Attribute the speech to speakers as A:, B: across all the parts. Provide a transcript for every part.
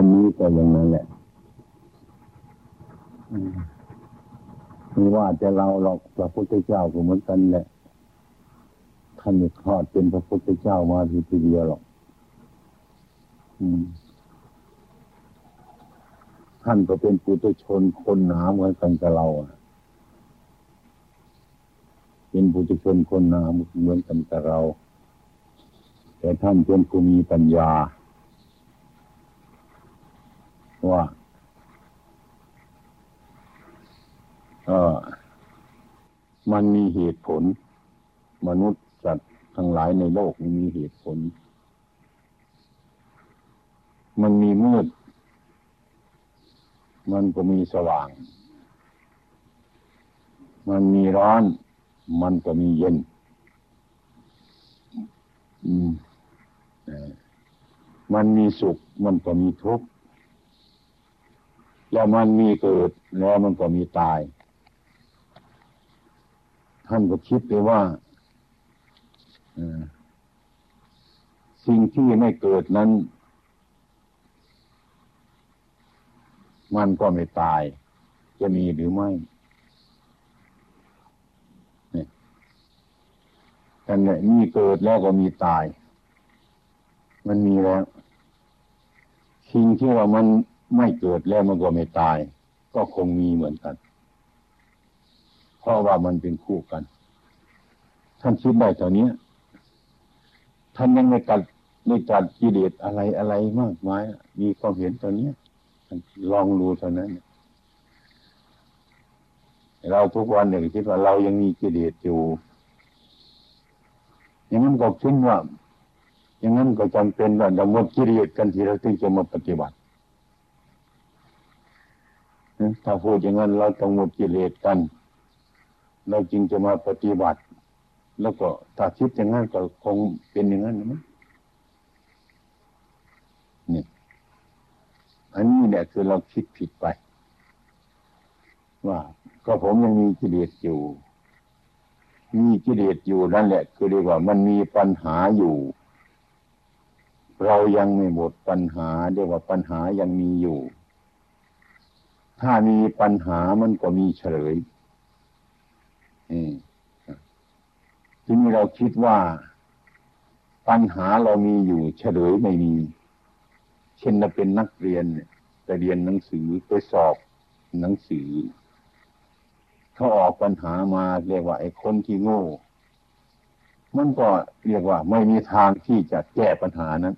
A: อันนี้ก็อย่างนั้นแหละมีว่าจะเราหรอกพระพุทธเจ้าก็เหมือนกันแหละท่านไม่คลอดเป็นพระพุทธเจ้ามาทีเดียวหรอกท่านก็เป็นปุถุชนคนหนาเหมือนกันกับเราเป็นปุถุชนคนหนาเหมือนกันกับเรา แต่ท่านเป็นผู้มีปัญญา ว่าเออมันมีเหตุผล มนุษย์สัตว์ทั้งหลายในโลกมีเหตุผล มันมีมืด มันก็มีสว่าง มันมีร้อน มันก็มีเย็นมันมีสุข มันก็มีทุกข์ แล้วมันมีเกิดแล้วมันก็มีตาย ท่านก็คิดไปว่าสิ่งที่ไม่เกิดนั้น มันก็ไม่ตาย จะมีหรือไม่แต่เนี่ยมีเกิดแล้วก็มีตาย มันมีแล้ว สิ่งที่ว่ามัน ไม่เกิดแล้วมันก็ไม่ตาย ก็คงมีเหมือนกัน เพราะว่ามันเป็นคู่กัน ท่านคิดได้ตอนนี้ท่านยังไม่กัดไม่จัดกิเลสอะไรอะไรมากมายมีความเห็นตอนนี้ลองดูเท่านั้น เราทุกวันหนึ่งคิดว่าเรายังมีกิเลสอยู่อย่างนั้นก็คิดว่า อย่างนั้นก็จำเป็นว่าเราหมดกิเลสกันทีเราถึงจะมาปฏิบัติ ถ้าพูดอย่างนั้นเราต้องหมดกิเลสกัน เราจึงจะมาปฏิบัติ แล้วก็ถ้าคิดอย่างนั้นก็คงเป็นอย่างนั้นนะนี่อันนี้เนี่ยคือเราคิดผิดไป ว่า ก็ผมยังมีกิเลสอยู่ มีกิเลสอยู่นั่นแหละ คือเรียกว่ามันมีปัญหาอยู่ เรายังไม่หมดปัญหาเรียกว่าปัญหายังมีอยู่ ถ้ามีปัญหามันก็มีเฉลยทีนี้เราคิดว่า ปัญหาเรามีอยู่เฉลยไม่มี เช่นเราเป็นนักเรียนไปเรียนหนังสือไปสอบหนังสือ เขาออกปัญหามาเรียกว่าไอ้คนที่โง่ มันก็เรียกว่าไม่มีทางที่จะแก้ปัญหานั้น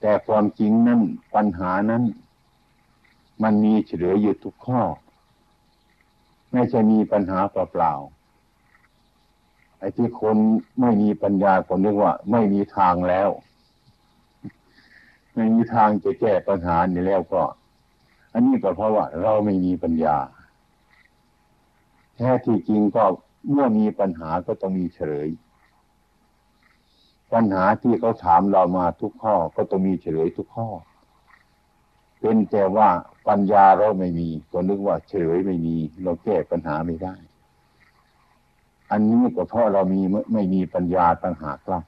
A: แต่ความจริงนั้นปัญหานั้น มันมีเฉลยอยู่ทุกข้อ ไม่ใช่มีปัญหาเปล่าๆไอ้ที่คนไม่มีปัญญาคนนึกว่า ไม่มีทางแล้ว ไม่มีทางจะแก้ปัญหานี่แล้วก็ อันนี้ก็เพราะว่า เราไม่มีปัญญา แท้ที่จริงก็เมื่อมีปัญหาก็ต้องมีเฉลยปัญหาที่เขาถามเรามาทุกข้อก็ต้องมีเฉลยทุกข้อ เป็นแต่ว่า ปัญญาเราไม่มี ก็นึกว่าเฉยไม่มี เราแก้ปัญหาไม่ได้ อันนี้ก็เพราะเรามีไม่มีปัญญาต่างหากล่ะ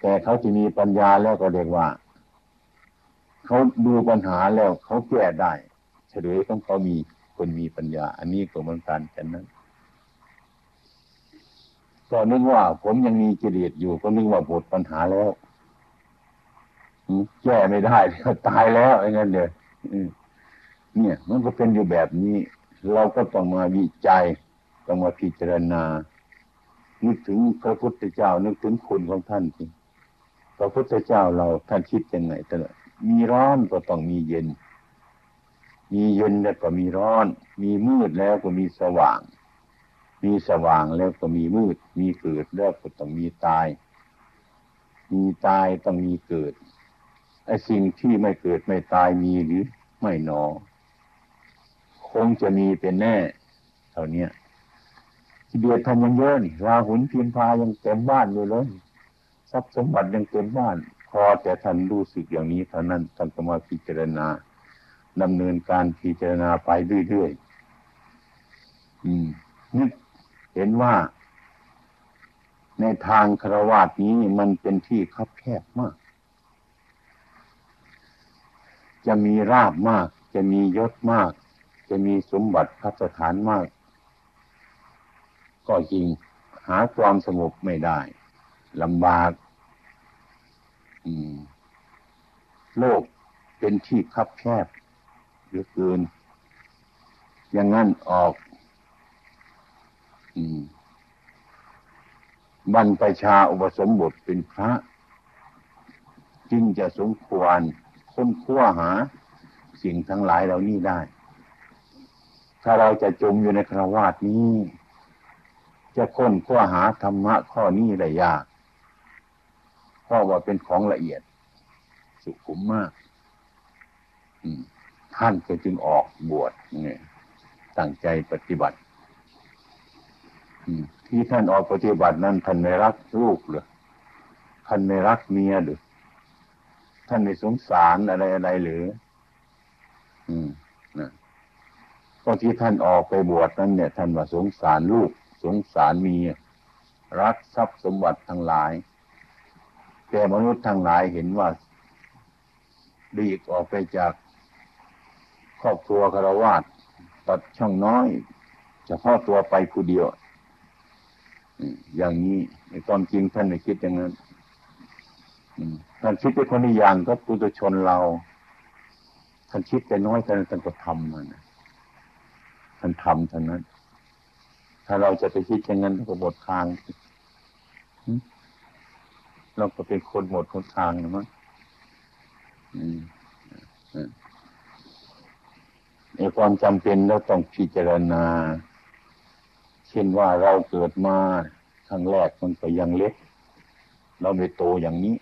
A: แต่เขาจะมีปัญญาแล้วก็เรียกว่า เขาดูปัญหาแล้วเขาแก้ได้ เฉลยของเขามีคนมีปัญญา อันนี้ก็เหมือนกันแค่นั้นก็นึกว่าผมยังมีกิเลสอยู่ ก็นึกว่าหมดปัญหาแล้วแก้ไม่ได้ตายแล้วอย่างนั้นเลย เนี่ย มันก็เป็นอยู่แบบนี้ เราก็ต้องมาวิจัย ต้องมาพิจารณา นึกถึงพระพุทธเจ้า นึกถึงคุณของท่านสิพระพุทธเจ้าเราท่านคิดยังไงแต่มีร้อนก็ต้องมีเย็น มีเย็นแล้วก็มีร้อน มีมืดแล้วก็มีสว่าง มีสว่างแล้วก็มีมืด มีเกิดแล้วก็ต้องมีตาย มีตายต้องมีเกิด ไอ้สิ่งที่ไม่เกิดไม่ตายมีหรือไม่หนอ คงจะมีเป็นแน่เท่านี้ที่เดือดทำยังเยอะนี่ราหุนพิมพายังเต็มบ้านอยู่เลยทรัพย์สมบัติยังเต็มบ้าน พอแต่ท่านรู้สึกอย่างนี้เท่านั้นท่านก็มาพิจารณาดำเนินการพิจารณาไปเรื่อยๆอืมนึกเห็นว่า ในทางครวาสนี้มันเป็นที่คับแคบมาก จะมีราบมาก จะมียศมาก จะมีสมบัติพัสถานมาก ก็จริงหาความสงบไม่ได้ลำบากโลกเป็นที่คับแคบเหลือเกิน อย่างนั้นออกบรรพชาอุปสมบทเป็นพระ จึงจะสมควร ค้นคว้าหา สิ่งทั้งหลายเหล่านี้ได้ ถ้าเราจะจมอยู่ในคราวาสนี้ จะค้นคว้าหาธรรมะข้อนี้ได้ยากเพราะว่าเป็นของละเอียด สุขุมมากท่านก็จึงออกบวชเนี่ยตั้งใจปฏิบัติที่ท่านออกปฏิบัตินั้นท่านไม่รักลูกหรือท่านไม่รักเมียหรือ ท่านไม่สงสารอะไรอะไรหรือ อืมนะก็ที่ท่านออกไปบวชนั้นเนี่ย ท่านว่าสงสารลูก สงสารเมียรักทรัพย์สมบัติทั้งหลาย แต่มนุษย์ทั้งหลายเห็นว่าดีกออกไปจากครอบครัวคารวาสตัดช่องน้อยจะพ่อตัวไปผู้เดียวอย่างนี้ในความจริงท่านไม่คิดอย่างนั้น ท่านคิดเป็นคนอีอย่างก็ปุถุชนเราท่านคิดแต่น้อยแต่ท่านก็ทำมันท่านทำเท่านั้น ถ้าเราจะไปคิดอย่างนั้นก็หมดทางเราก็เป็นคนหมดคนทางนะมั้งในความจำเป็นเราต้องพิจารณา เช่นว่าเราเกิดมาครั้งแรกมันก็ยังเล็ก เราไม่โตอย่างนี้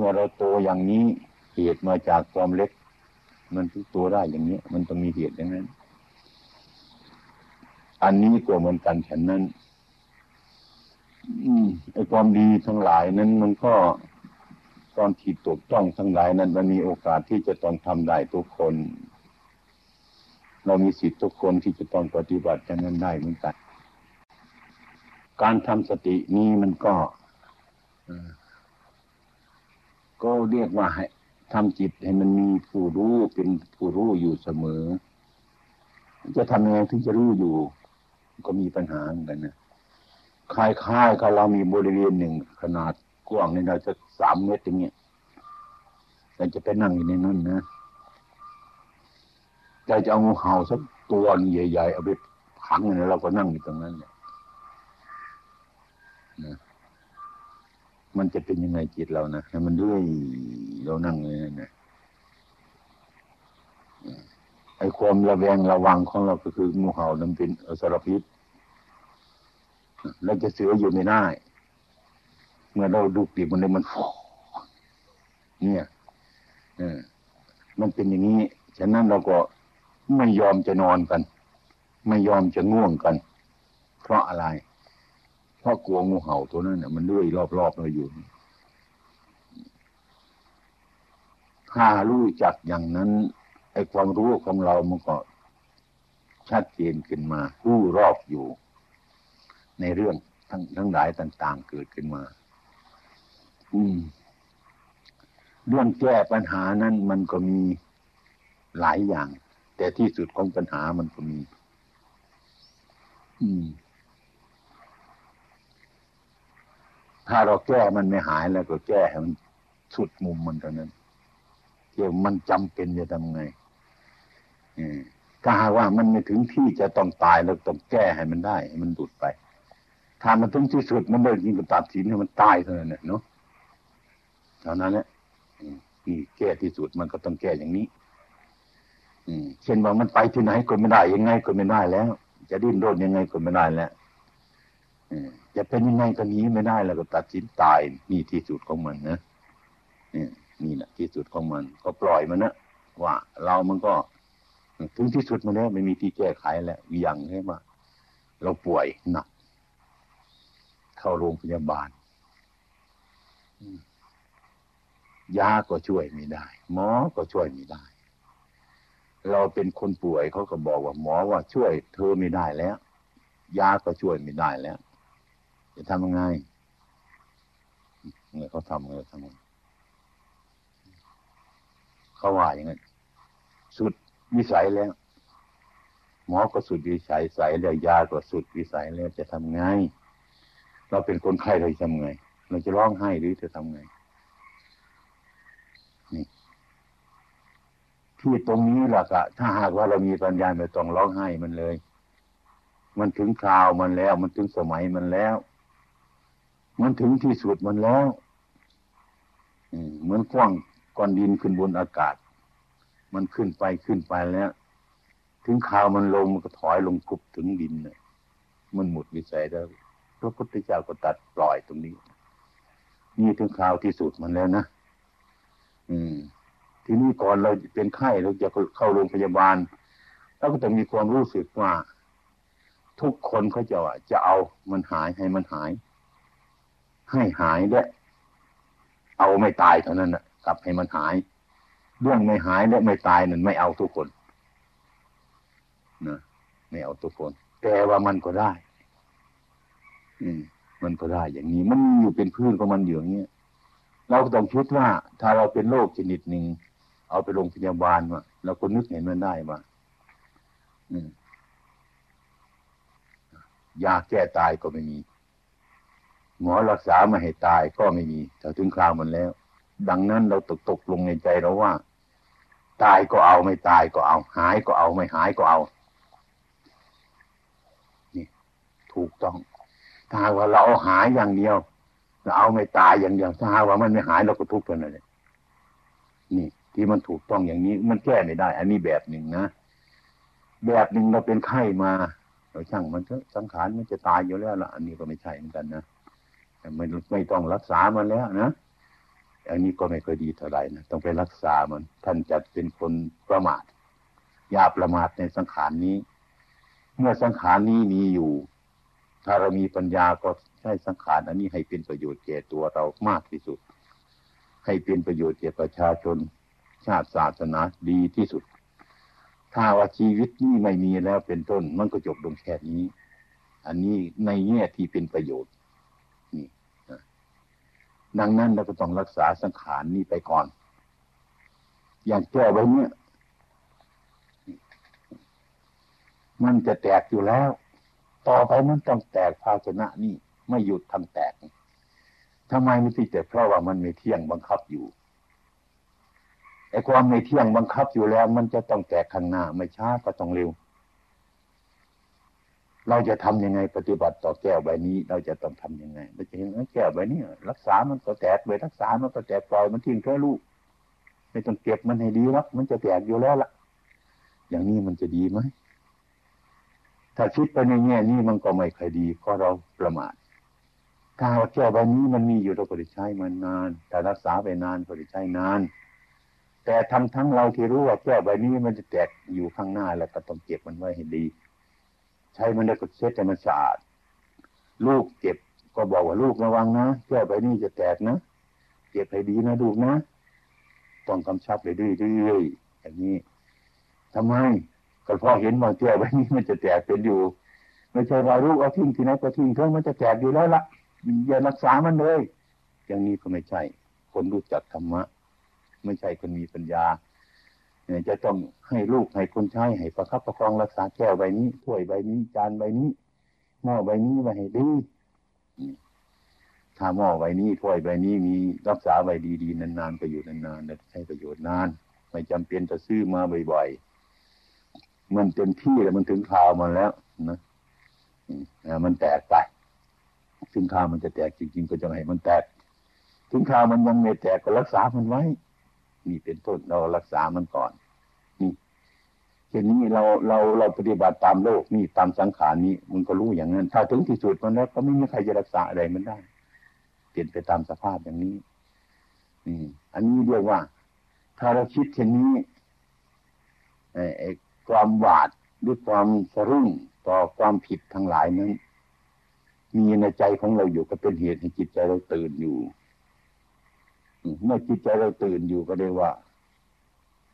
A: มื่อเราโตอย่างนี้เหตุมาจากความเล็ก มันทุกตัวได้อย่างนี้ มันต้องมีเหตุอย่างนั้น อันนี้ก็เหมือนกันฉันนั้นไอ้ความดีทั้งหลายนั้น มันก็ตอนที่ตกต้องทั้งหลายนั้น มันมีโอกาสที่จะต้องทำได้ทุกคน เรามีสิทธิ์ทุกคนที่จะต้องปฏิบัติอย่างนั้นได้เหมือนกัน การทำสตินี้มันก็ ก็เรียกว่าให้ทำจิตให้มันมีผู้รู้เป็นผู้รู้อยู่เสมอ จะทำยังไงถึงจะรู้อยู่ ก็มีปัญหาเหมือนกันนะคล้ายๆกับเรามีบริเวณหนึ่งขนาดกว้างในเราจะสามเมตรอย่างเงี้ยเราจะไปนั่งอยู่ในนั้นนะใจจะเอางูเห่าสักตัวใหญ่ๆเอาไปขังเนี่ยเราก็นั่งอยู่ตรงนั้นเนี่ยนะ มันจะเป็นยังไงจิตเรานะให้มันด้วยเรานั่งเลยนะไอ้ความระแวงระวังของเราก็คืองูเห่านั้นเป็นอสรพิษเราจะเสืออยู่ไม่ได้ เมื่อเราดูปีกมันเลยมันฟเนี่ยเออมันเป็นอย่างนี้ ฉะนั้นเราก็ไม่ยอมจะนอนกัน ไม่ยอมจะง่วงกัน เพราะอะไร เพราะกลัวงูเห่าตัวนั้นเนี่ยมันเลื่อยรอบๆเราอยู่ถ้ารู้จักอย่างนั้นไอ้ความรู้ของเรามันก็ชัดเจนขึ้นมารู้รอบอยู่ ในเรื่องทั้งทั้งหลายต่าง ๆ เกิดขึ้นมา อืม เรื่องแก้ปัญหานั้นมันก็มีหลายอย่าง แต่ที่สุดของปัญหามันก็มี อืม ถ้าเราแก้มันไม่หายแล้วก็แก้ให้มันสุดมุมมันเท่านั้นเกี่ยวมันจำเป็นจะทำไงถ้าหากว่ามันไม่ถึงที่จะต้องตายเราต้องแก้ให้มันได้ให้มันดุดไป ถ้ามันถึงที่สุดมันเลยจริงก็ตัดสินให้มันตายเท่านั้นเนาะเท่านั้นแหละนี่แก้ที่สุดมันก็ต้องแก้อย่างนี้เช่นว่ามันไปที่ไหนก็ไม่ได้ยังไงก็ไม่ได้แล้ว จะดิ้นรนยังไงก็ไม่ได้แล้ว จะเป็นยังไงก็นี้ไม่ได้แล้วก็ตัดสินตายนี่ที่สุดของมันนะนี่แหละที่สุดของมัน ก็ปล่อยมันนะว่าเรามันก็ถึงที่สุดมาแล้วไม่มีที่แก้ไขแล้วอย่างใช่ไหมเราป่วยหนัก เข้าโรงพยาบาลยาก็ช่วยไม่ได้ หมอก็ช่วยไม่ได้ เราเป็นคนป่วยเขาก็บอกว่าหมอว่าช่วยเธอไม่ได้แล้ว ยาก็ช่วยไม่ได้แล้ว จะทำยังไงเมื่อเขาทำเมื่อทำเขาว่าอย่างนั้นสุดวิสัยแล้ว หมอก็สุดวิสัยใส่แล้วยาก็สุดวิสัยแล้วจะทำไง เราเป็นคนไข้เราจะทำไง เราจะร้องไห้หรือจะทำไงนี่ที่ตรงนี้แหละกะถ้าหากว่าเรามีปัญญาไม่ต้องร้องไห้มันเลย มันถึงคราวมันแล้ว มันถึงสมัยมันแล้ว มันถึงที่สุดมันแล้วเหมือนกว้างก้อนดินขึ้นบนอากาศ มันขึ้นไปขึ้นไปแล้ว ถึงข่าวมันลงมันก็ถอยลงกุบถึงดินเน่ยมันหมดวิสัยแล้วพระพุทธเจ้าก็ตัดปล่อยตรงนี้ นี่ถึงข่าวที่สุดมันแล้วนะอืม ทีนี้ก่อนเราเป็นไข้เราจะเข้าโรงพยาบาลเราก็ต้องมีความรู้สึกว่า ทุกคนเขาจะว่าจะเอามันหายให้มันหาย ให้หายด้วยเอาไม่ตายเท่านั้นนะกลับให้มันหาย เรื่องไม่หายและไม่ตายนั่นไม่เอาทุกคนนะไม่เอาทุกคน แต่ว่ามันก็ได้ อืม มันก็ได้อย่างนี้ มันอยู่เป็นพื้นของมันอยู่อย่างเงี้ยเราก็ต้องคิดว่า ถ้าเราเป็นโรคชนิดหนึ่งเอาไปโรงพยาบาลว่าเราก็นึกเห็นมันได้ว่าอืมยาแก้ตายก็ไม่มี หมอรักษาไม่ให้ตายก็ไม่มีถ้าถึงคราวมันแล้ว ดังนั้นเราตกตกลงในใจเราว่า ตายก็เอาไม่ตายก็เอา หายก็เอาไม่หายก็เอา นี่ ถูกต้อง ถ้าว่าเราเอาหายอย่างเดียวเราเอาไม่ตายอย่างเดียวถ้าว่ามันไม่หายเราก็ทุกข์ไปเลยนี่ ที่มันถูกต้องอย่างนี้ มันแก้ไม่ได้ อันนี้แบบหนึ่งนะแบบหนึ่งเราเป็นไข้มาเราช่างมันก็สังขารมันจะตายอยู่แล้วล่ะ อันนี้ก็ไม่ใช่เหมือนกันนะ ไม่ไม่ต้องรักษามันแล้วนะอันนี้ก็ไม่เคยดีเท่าไหร่นะต้องไปรักษามันท่านจะเป็นคนประมาทอย่าประมาทในสังขารนี้ เมื่อสังขารนี้มีอยู่ ถ้าเรามีปัญญาก็ใช้สังขารอันนี้ให้เป็นประโยชน์แก่ตัวเรามากที่สุด ให้เป็นประโยชน์แก่ประชาชน ชาติศาสนาดีที่สุด ถ้าว่าชีวิตนี้ไม่มีแล้วเป็นต้นมันก็จบลงแค่นี้ อันนี้ในแง่ที่เป็นประโยชน์ ดังนั้นเราก็ต้องรักษาสังขารนี้ไปก่อน อย่างแก้ไว้เนี่ย มันจะแตกอยู่แล้ว ต่อไปมันต้องแตกภาชนะนี่ไม่หยุดทำแตกทำไมไม่ที่แต่เพราะว่ามันไม่เที่ยงบังคับอยู่ไอ้ความไม่เที่ยงบังคับอยู่แล้ว มันจะต้องแตกข้างหน้าไม่ช้าก็ต้องเร็ว เราจะทํำยังไงปฏิบัติต่อแก้วใบนี้ เราจะต้องทํำยังไงเราจะเห็นแก้วใบนี้รักษามันก็แตกไปรักษามันก็แตกปล่อยมันทิ้งแค่ลูกไม่ต้องเก็บมันให้ดีวะมันจะแตกอยู่แล้วล่ะ อย่างนี้มันจะดีไหมถ้าคิดไปในแง่นี้มันก็ไม่ค่อยดีเพราะเราประมาทถ้าแก้วใบนี้มันมีอยู่เราก็ได้ใช้มันนานแต่รักษาไปนานก็ได้ใช้นานแต่ทำทั้งเราที่รู้ว่าแก้วใบนี้มันจะแตกอยู่ข้างหน้าแล้วก็ต้องเก็บมันไว้ให้ดี ช้มันได้ก็เช็ดให้มันสะอาด ลูกเก็บก็บอกว่าลูกระวังนะแก้วใบนี้จะแตกนะเก็บให้ดีนะลูกนะ ต้องกำชับเลยเรื่อยๆอย่างนี้ทำไมก็พอเห็นว่าแก้วใบนี้มันจะแตกเป็นอยู่ ไม่ใช่ว่าลูกเอาทิ้งที่ไหนก็ทิ้งเถอะมันจะแตกอยู่แล้วละอย่ารักษามันเลย อย่างนี้ก็ไม่ใช่ คนรู้จักธรรมะ ไม่ใช่คนมีปัญญา จะต้องให้ลูกให้คนใช้ให้ประคับประคองรักษาแก้วใบนี้ถ้วยใบนี้ จานใบนี้หม้อใบนี้ไว้ให้ดีถ้าหม้อใบนี้ถ้วยใบนี้มีรักษาใบดีๆนานๆก็อยู่นานๆใช้ประโยชน์นาน ไม่จำเป็นจะซื้อมาบ่อยๆมันเต็มที่แล้วมันถึงคราวมันแล้วนะมันแตกไปถึงคราวมันจะแตกจริงๆก็จะให้มันแตกถึงคราวมันยังไม่แตกก็รักษามันไว้ นี่เป็นต้นเรารักษามันก่อนนี่เช่นนี้เราเราเราปฏิบัติตามโลกนี่ตามสังขารนี้มันก็รู้อย่างนั้น ถ้าถึงที่สุดมันแล้วก็ไม่มีใครจะรักษาอะไรมันได้ เปลี่ยนไปตามสภาพอย่างนี้อืมอันนี้เรียกว่า ถ้าเราคิดเช่นนี้ไอ้ความหวาดหรือความสะรุ่งต่อความผิดทั้งหลายนั้น มีในใจของเราอยู่ก็เป็นเหตุให้จิตใจเราตื่นอยู่ เมื่อจิตใจเราตื่นอยู่ก็เรียกว่า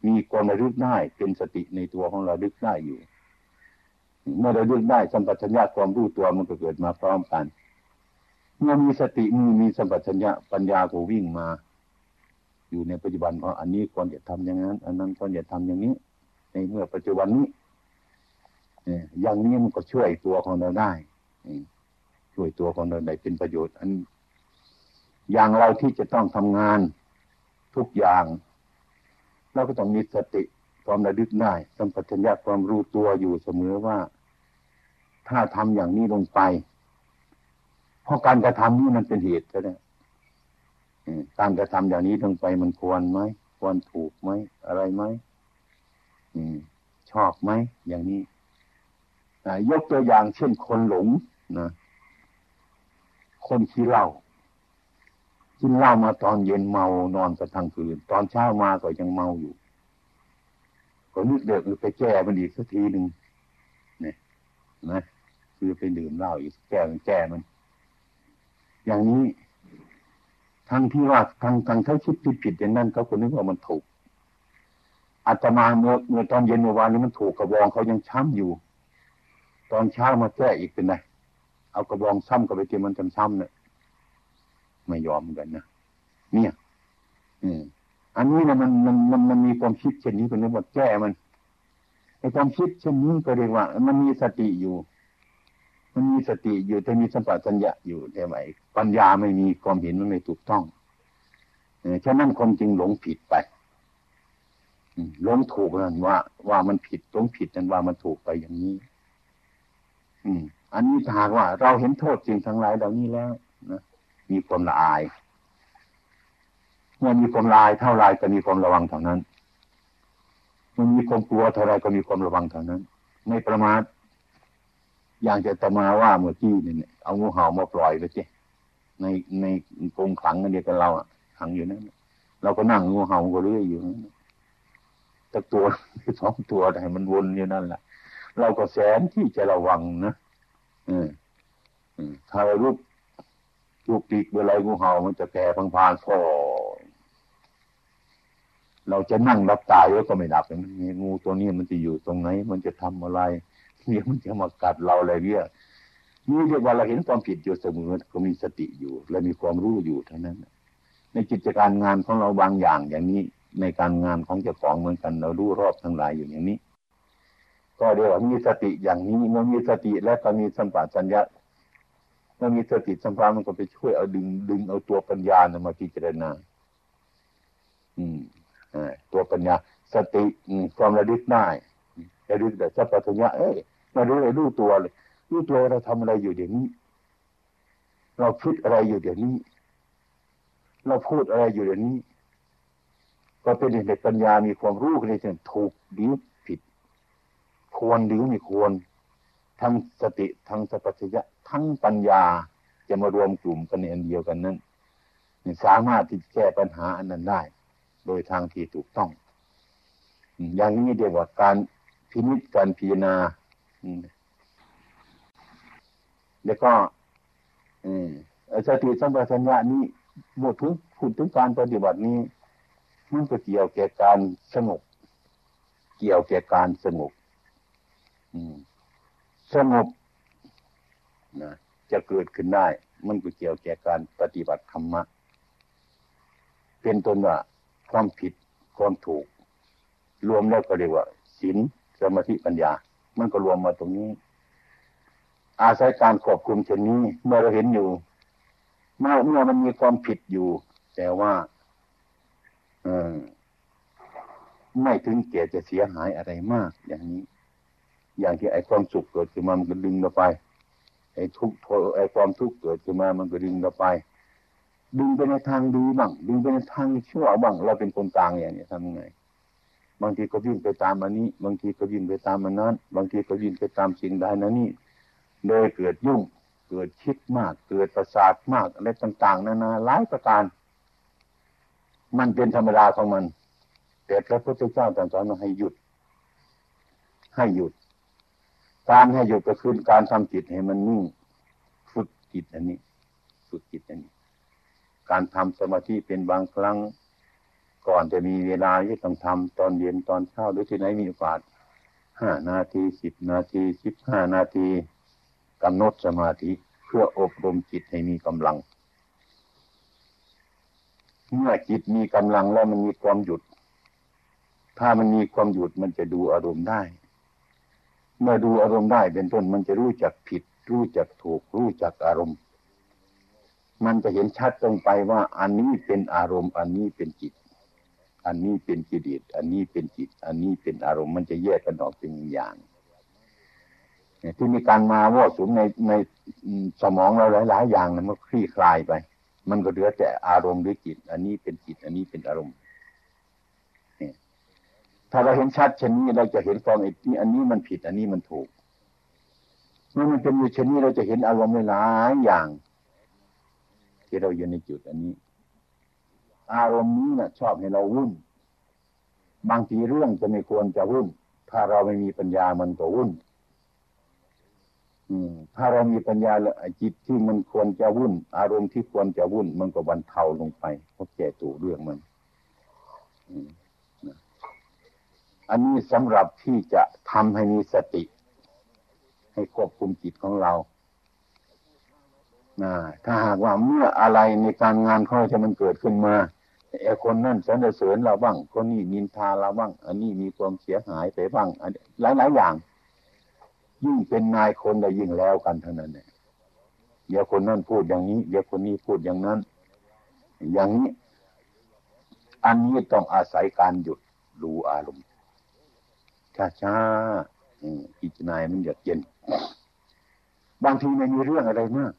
A: มีความระลึกได้เป็นสติในตัวของเราลึกได้อยู่ เมื่อเราลึกได้สัมปชัญญะความรู้ตัวมันก็เกิดมาพร้อมกัน เมื่อมีสติมีมีสัมปชัญญะปัญญาก็วิ่งมา อยู่ในปัจจุบันว่าะอันนี้ควรจะทำอย่างนั้น อันนั้นควรจะทำอย่างนี้ ในเมื่อปัจจุบันนี้อย่างนี้มันก็ช่วยตัวของเราได้ช่วยตัวของเราได้เป็นประโยชน์ อัน อย่างเราที่จะต้องทำงานทุกอย่าง เราก็ต้องมีสติความระลึกได้สัมปชัญญะความรู้ตัวอยู่เสมอว่า ถ้าทำอย่างนี้ลงไป เพราะการกระทำนี้มันเป็นเหตุใช่ไหมการกระทำอย่างนี้ลงไปมันควรไหมควรถูกไหมอะไรไหมชอบไหมอย่างนี้ยกตัวอย่างเช่นคนหลงนะคนขี้เหล้า กินเหล้ามาตอนเย็นเมานอนกันทั้งคืน ตอนเช้ามาก็ยังเมาอยู่ก็นึกเดือดไปแก้มันอีกสักทีหนึ่งนี่นะคือไปดื่มเหล้าอีกแก้มันแก้มัน อย่างนี้ ทั้งที่ว่าทั้งทั้งเขาคิดผิดผิดอย่างนั้นเขาคนนึกว่ามันถูกอาตมาเมื่อเมื่อตอนเย็นเมื่อวานนี้มันถูกกระบองเขายังช้ำอยู่ ตอนเช้ามาแก้อีกเป็นไงเอากระบองซ้ำกับไปเจมันจำช้ำเนี่ย ไม่ยอมกันนะเนี่ยอืมอันนี้นะมันมันมันมันมีความคิดเช่นนี้เป็นเรื่องว่าแก้มันไอ้ความคิดเช่นนี้ก็เรียกว่า มันมีสติอยู่ มันมีสติอยู่แต่มีสัมปชัญญะอยู่แต่ไหมปัญญาไม่มีความเห็นมันไม่ถูกต้องฉะนั้นคนจึงหลงผิดไปหลงถูกนั่นว่า ว่ามันผิดหลงผิดนั่นว่ามันถูกไปอย่างนี้ อืม อันนี้ถ้าหากว่า เราเห็นโทษจริงทั้งหลายเหล่านี้แล้วนะ มีความละอาย เมื่อมีความละอายเท่าไรก็มีความระวังเท่านั้นมันมีความกลัวเท่าไรก็มีความระวังเท่านั้น ไม่ประมาทอย่างจะตมาว่าเมื่อกี้เนี่ยเอางูเห่ามาปล่อยไปสิในในกรงขังกันเดียวกันเราอะขังอยู่นั้นเราก็นั่งงูเห่าก็เรื่อยอยู่นั้นแต่ตัวสองตัวแต่มันวนอยู่นั่นแหละเราก็แสนที่จะระวังนะเออถ้าเรารู้ ลูกปีกเวลางูเห่ามันจะแผ่พังพานฟอเราจะนั่งรับตายก็ไม่ดับมันมีงูตัวนี้มันจะอยู่ตรงไหน มันจะทำอะไรเนี่ยมันจะมากัดเราอะไรเนี่ยนี่เรียกว่าเราเห็นความผิดอยู่เสมอก็มีสติอยู่ และมีความรู้อยู่เท่านั้น ในกิจการงานของเราบางอย่างอย่างนี้ ในการงานของเจ้าของเหมือนกัน เรารู้รอบทั้งหลายอยู่อย่างนี้ ก็เรียวมีสติอย่างนี้เมื่อมีสติและก็มีสัมปชัญญะ เมื่อมีสติสัมปชัญญะมันก็ไปช่วยเอาดึง ดึงเอาตัวปัญญานะมาพิจารณา อืมตัวปัญญา สติความระลึกได้ระลึกแต่สัพพัญญะเอ้ยมารู้เลยรู้ตัวเลยรู้ตัวเราทำอะไรอยู่เดี๋ยวนี้ เราคิดอะไรอยู่เดี๋ยวนี้ เราพูดอะไรอยู่เดี๋ยวนี้ ก็เป็นเด็กปัญญามีความรู้ในเรื่องถูกหรือผิด ควรหรือไม่ควร ทั้งสติทั้งสัพพัญญะทั้งปัญญาจะมารวมกลุ่มกันในอันเดียวกันนั้นสามารถที่จะแก้ปัญหาอันนั้นได้ โดยทางที่ถูกต้อง อย่างนี้เรียกว่าการพินิจการพิจารณาแล้วก็สติสัมปชัญญะนี้บทถึงพูดถึงการปฏิบัตินี้ มันก็เกี่ยวแก่การสงบเกี่ยวแก่การสงบ สงบนะจะเกิดขึ้นได้ มันก็เกี่ยวแก่การปฏิบัติธรรมะ เป็นต้นว่าความผิดความถูก รวมแล้วก็เรียกว่าศีลสมาธิปัญญา มันก็รวมมาตรงนี้ อาศัยการควบคุมเช่นนี้ เมื่อเราเห็นอยู่ เมื่อเมื่อมันมีความผิดอยู่ แต่ว่าอไม่ถึงเกียจะเสียหายอะไรมากอย่างนี้ อย่างที่ไอ้ความสุขเกิดขึ้นมามันก็ดึงเราไป ไอ้ทุกข์ไอ้ความทุกข์เกิดขึ้นมามันก็ดึงเราไป ดึงไปในทางดีบ้างดึงไปในทางชั่วบ้างเราเป็นคนกลางอย่างนี้ทำยังไงบางทีก็วิ่งไปตามอันนี้ บางทีก็วิ่งไปตามอันนั้น บางทีก็วิ่งไปตามสิ่งใดนั้นนี่โดยเกิดยุ่งเกิดคิดมาก เกิดประสาทมากอะไรต่าง ๆ นานาหลายประการ มันเป็นธรรมดาของมัน แต่พระพุทธเจ้าตรัสสอนมาให้หยุด ให้หยุด การให้หยุดก็คือการทำจิตให้มันนิ่งฝึกจิตอันนี้ฝึกจิตอันนี้ การทำสมาธิเป็นบางครั้ง ก่อนจะมีเวลาที่ต้องทำตอนเย็นตอนเช้าหรือที่ไหนมีโอกาสห้านาทีสิบนาทีสิบห้านาทีกำหนดสมาธิเพื่ออบรมจิตให้มีกำลัง เมื่อจิตมีกำลังแล้วมันมีความหยุด ถ้ามันมีความหยุดมันจะดูอารมณ์ได้ เมื่อดูอารมณ์ได้เป็นต้นมันจะรู้จักผิด รู้จักถูก รู้จักอารมณ์ มันจะเห็นชัดตรงไปว่าอันนี้เป็นอารมณ์ อันนี้เป็นจิต อันนี้เป็นกิเลสอันนี้เป็นจิต อันนี้เป็นอารมณ์มันจะแยกกันออกเป็นอย่างที่มีการมาว่าสุมในในสมองเราหลาย ๆ อย่างมันก็คลี่คลายไป มันก็เหลือแต่อารมณ์หรือจิต อันนี้เป็นจิต อันนี้เป็นอารมณ์ ถ้าเราเห็นชัดเช่นนี้เราจะเห็นความอนี้อันนี้มันผิด อันนี้มันถูก เมื่อมันเป็นอยู่เช่นนี้เราจะเห็นอารมณ์หลายอย่าง ที่เราอยู่ในจุดอันนี้ อารมณ์นี้นะชอบให้เราวุ่น บางทีเรื่องจะไม่ควรจะวุ่น ถ้าเราไม่มีปัญญามันก็วุ่นถ้าเรามีปัญญาแล้วจิตที่มันควรจะวุ่น อารมณ์ที่ควรจะวุ่น มันก็บรรเทาลงไปเพราะแก่ตัวเรื่องมันอั อันนี้สำหรับที่จะทำให้มีสติ ให้ควบคุมจิตของเราถ้าหากว่าเมื่ออะไรในการงานเขาจะมันเกิดขึ้นมาไอ้คนนั่นสรรเสริญเราบ้าง คนนี้นินทาเราบ้าง อันนี้มีความเสียหายไปบ้างหลายหลายอย่าง ยิ่งเป็นนายคนเรายิ่งแล้วกันเท่านั้นเนี่ยเดี๋ยวคนนั้นพูดอย่างนี้ เดี๋ยวคนนี้พูดอย่างนั้น อย่างนี้ อันนี้ต้องอาศัยการหยุดรู้อารมณ์ ช้าๆพิจารณามันหยุดเย็น บางทีไม่มีเรื่องอะไรมาก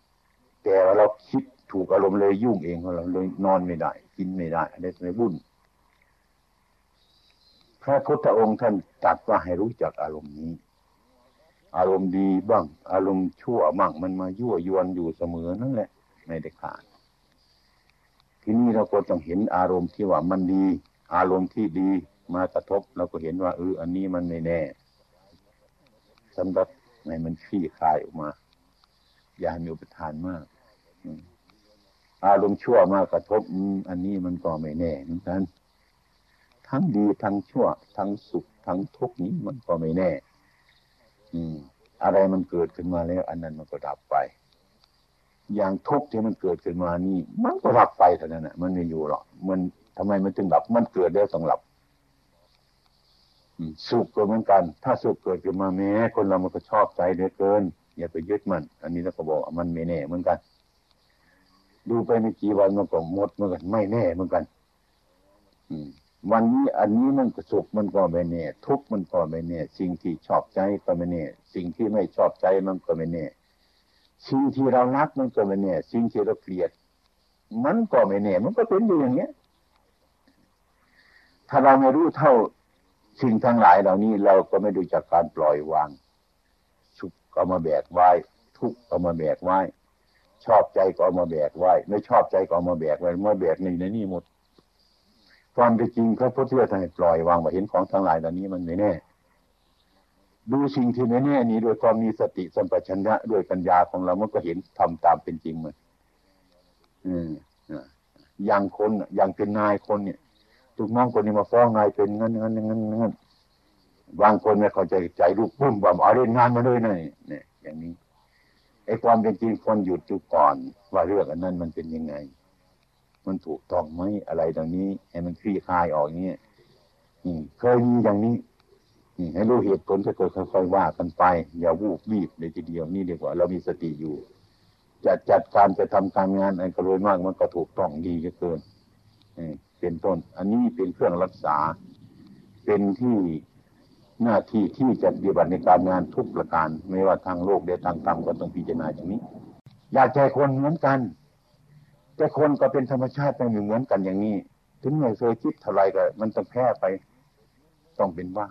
A: แต่เราคิดถูกอารมณ์เลยยุ่งเองเราเลยนอนไม่ได้ กินไม่ได้อะไรไม่บุญพระพุทธองค์ท่านตรัสว่าให้รู้จักอารมณ์นี้ อารมณ์ดีบ้าง อารมณ์ชั่วบ้างมันมายั่วยวนอยู่เสมอนั่นแหละไม่ได้ขาดทีนี้เราก็ต้องเห็นอารมณ์ที่ว่ามันดี อารมณ์ที่ดี มากระทบเราก็เห็นว่าเอออันนี้มันไม่แน่สำหรับในมันขี้คายออกมา อย่ามีอุปทานมากอารมณ์ชั่วมากระทบอันนี้มันก็ไม่แน่เหมือนกันทั้งดีทั้งชั่ว ทั้งสุขทั้งทุกข์นี้มันก็ไม่แน่ อืม อะไรมันเกิดขึ้นมาแล้ว อันนั้นมันก็ดับไป อย่างทุกข์ที่มันเกิดขึ้นมานี่ มันก็ดับไปเท่านั้นแหะมันไม่อยู่หรอกมันทำไมมันถึงดับ มันเกิดแล้วต้องดับ สุขก็เหมือนกัน ถ้าสุขเกิดขึ้นมาแม้คนเรามันก็ชอบใจเหลือเกิน อย่าไปยึดมัน อันนี้เราก็บอกมันไม่แน่เหมือนกัน ดูไปไม่กี่วันมันก็หมดเหมือนกัน ไม่แน่เหมือนกัน อืมวันนี้อันนี้มันสุขมันก็ไม่แน่ทุกมันก็ไม่แน่สิ่งที่ชอบใจก็ไม่แน่สิ่งที่ไม่ชอบใจมันก็ไม่แน่สิ่งที่เรารักมันก็ไม่แน่สิ่งที่เราเกลียด มันก็ไม่แน่มันก็เป็นอยู่อย่างเนี้ย ถ้าเราไม่รู้เท่า สิ่งทั้งหลายเหล่านี้เราก็ไม่ดูจากการปล่อยวาง สุขก็มาแบกไว้ ทุกข์ก็มาแบกไว้ ชอบใจก็มาแบกไว้ ไม่ชอบใจก็มาแบกไว้มาแบกในในนี่หมดความเป็นจริงพระพุทธเจ้าท่านปล่อยวางว่าเห็นของทั้งหลายเหล่านี้มันไม่แน่ ดูสิ่งที่ไม่แน่นี้โดยความมีสติสัมปชัญญะด้วยปัญญาของเรามันก็เห็นทำตามเป็นจริงมันอืมอย่างคนอย่างเป็นนายคนเนี่ย ถูกน้องคนนี้มาฟ้องนายเป็นงั้นงั้นงั้นงั้นบางคนไม่เข้าใจใจลูกปุ้มแบบเอาเล่นงานมาเลยนะเนี่ยอย่างนี้ไอ้ความเป็นจริงคนหยุดจุก่อน ว่าเรื่องอันนั้นมันเป็นยังไง มันถูกต้องไหมอะไรดังนี้ให้มันคลี่คลายออกอย่างนี้เคยมีอย่างนี้ให้รู้เหตุผลจะเกิดค่อยๆว่ากันไป อย่าวูบวีบเลยทีเดียวนี่ดีกว่า เรามีสติอยู่จะจัดการจะทำการงานอะไรก็รวยมากมันก็ถูกต้องดีเกิน เป็นต้น อันนี้เป็นเครื่องรักษา เป็นที่หน้าที่ที่จะปฏิบัติในการงานทุกประการ ไม่ว่าทางโลกหรือทางธรรมก็ต้องพิจารณาอย่างนี้ อยากใจคนเหมือนกัน แต่คนก็เป็นธรรมชาติไม่เหมือนกันอย่างนี้ ถึงไม่เคยคิดเท่าไรก็ มันต้องแพ้ไปต้องเป็นบ้า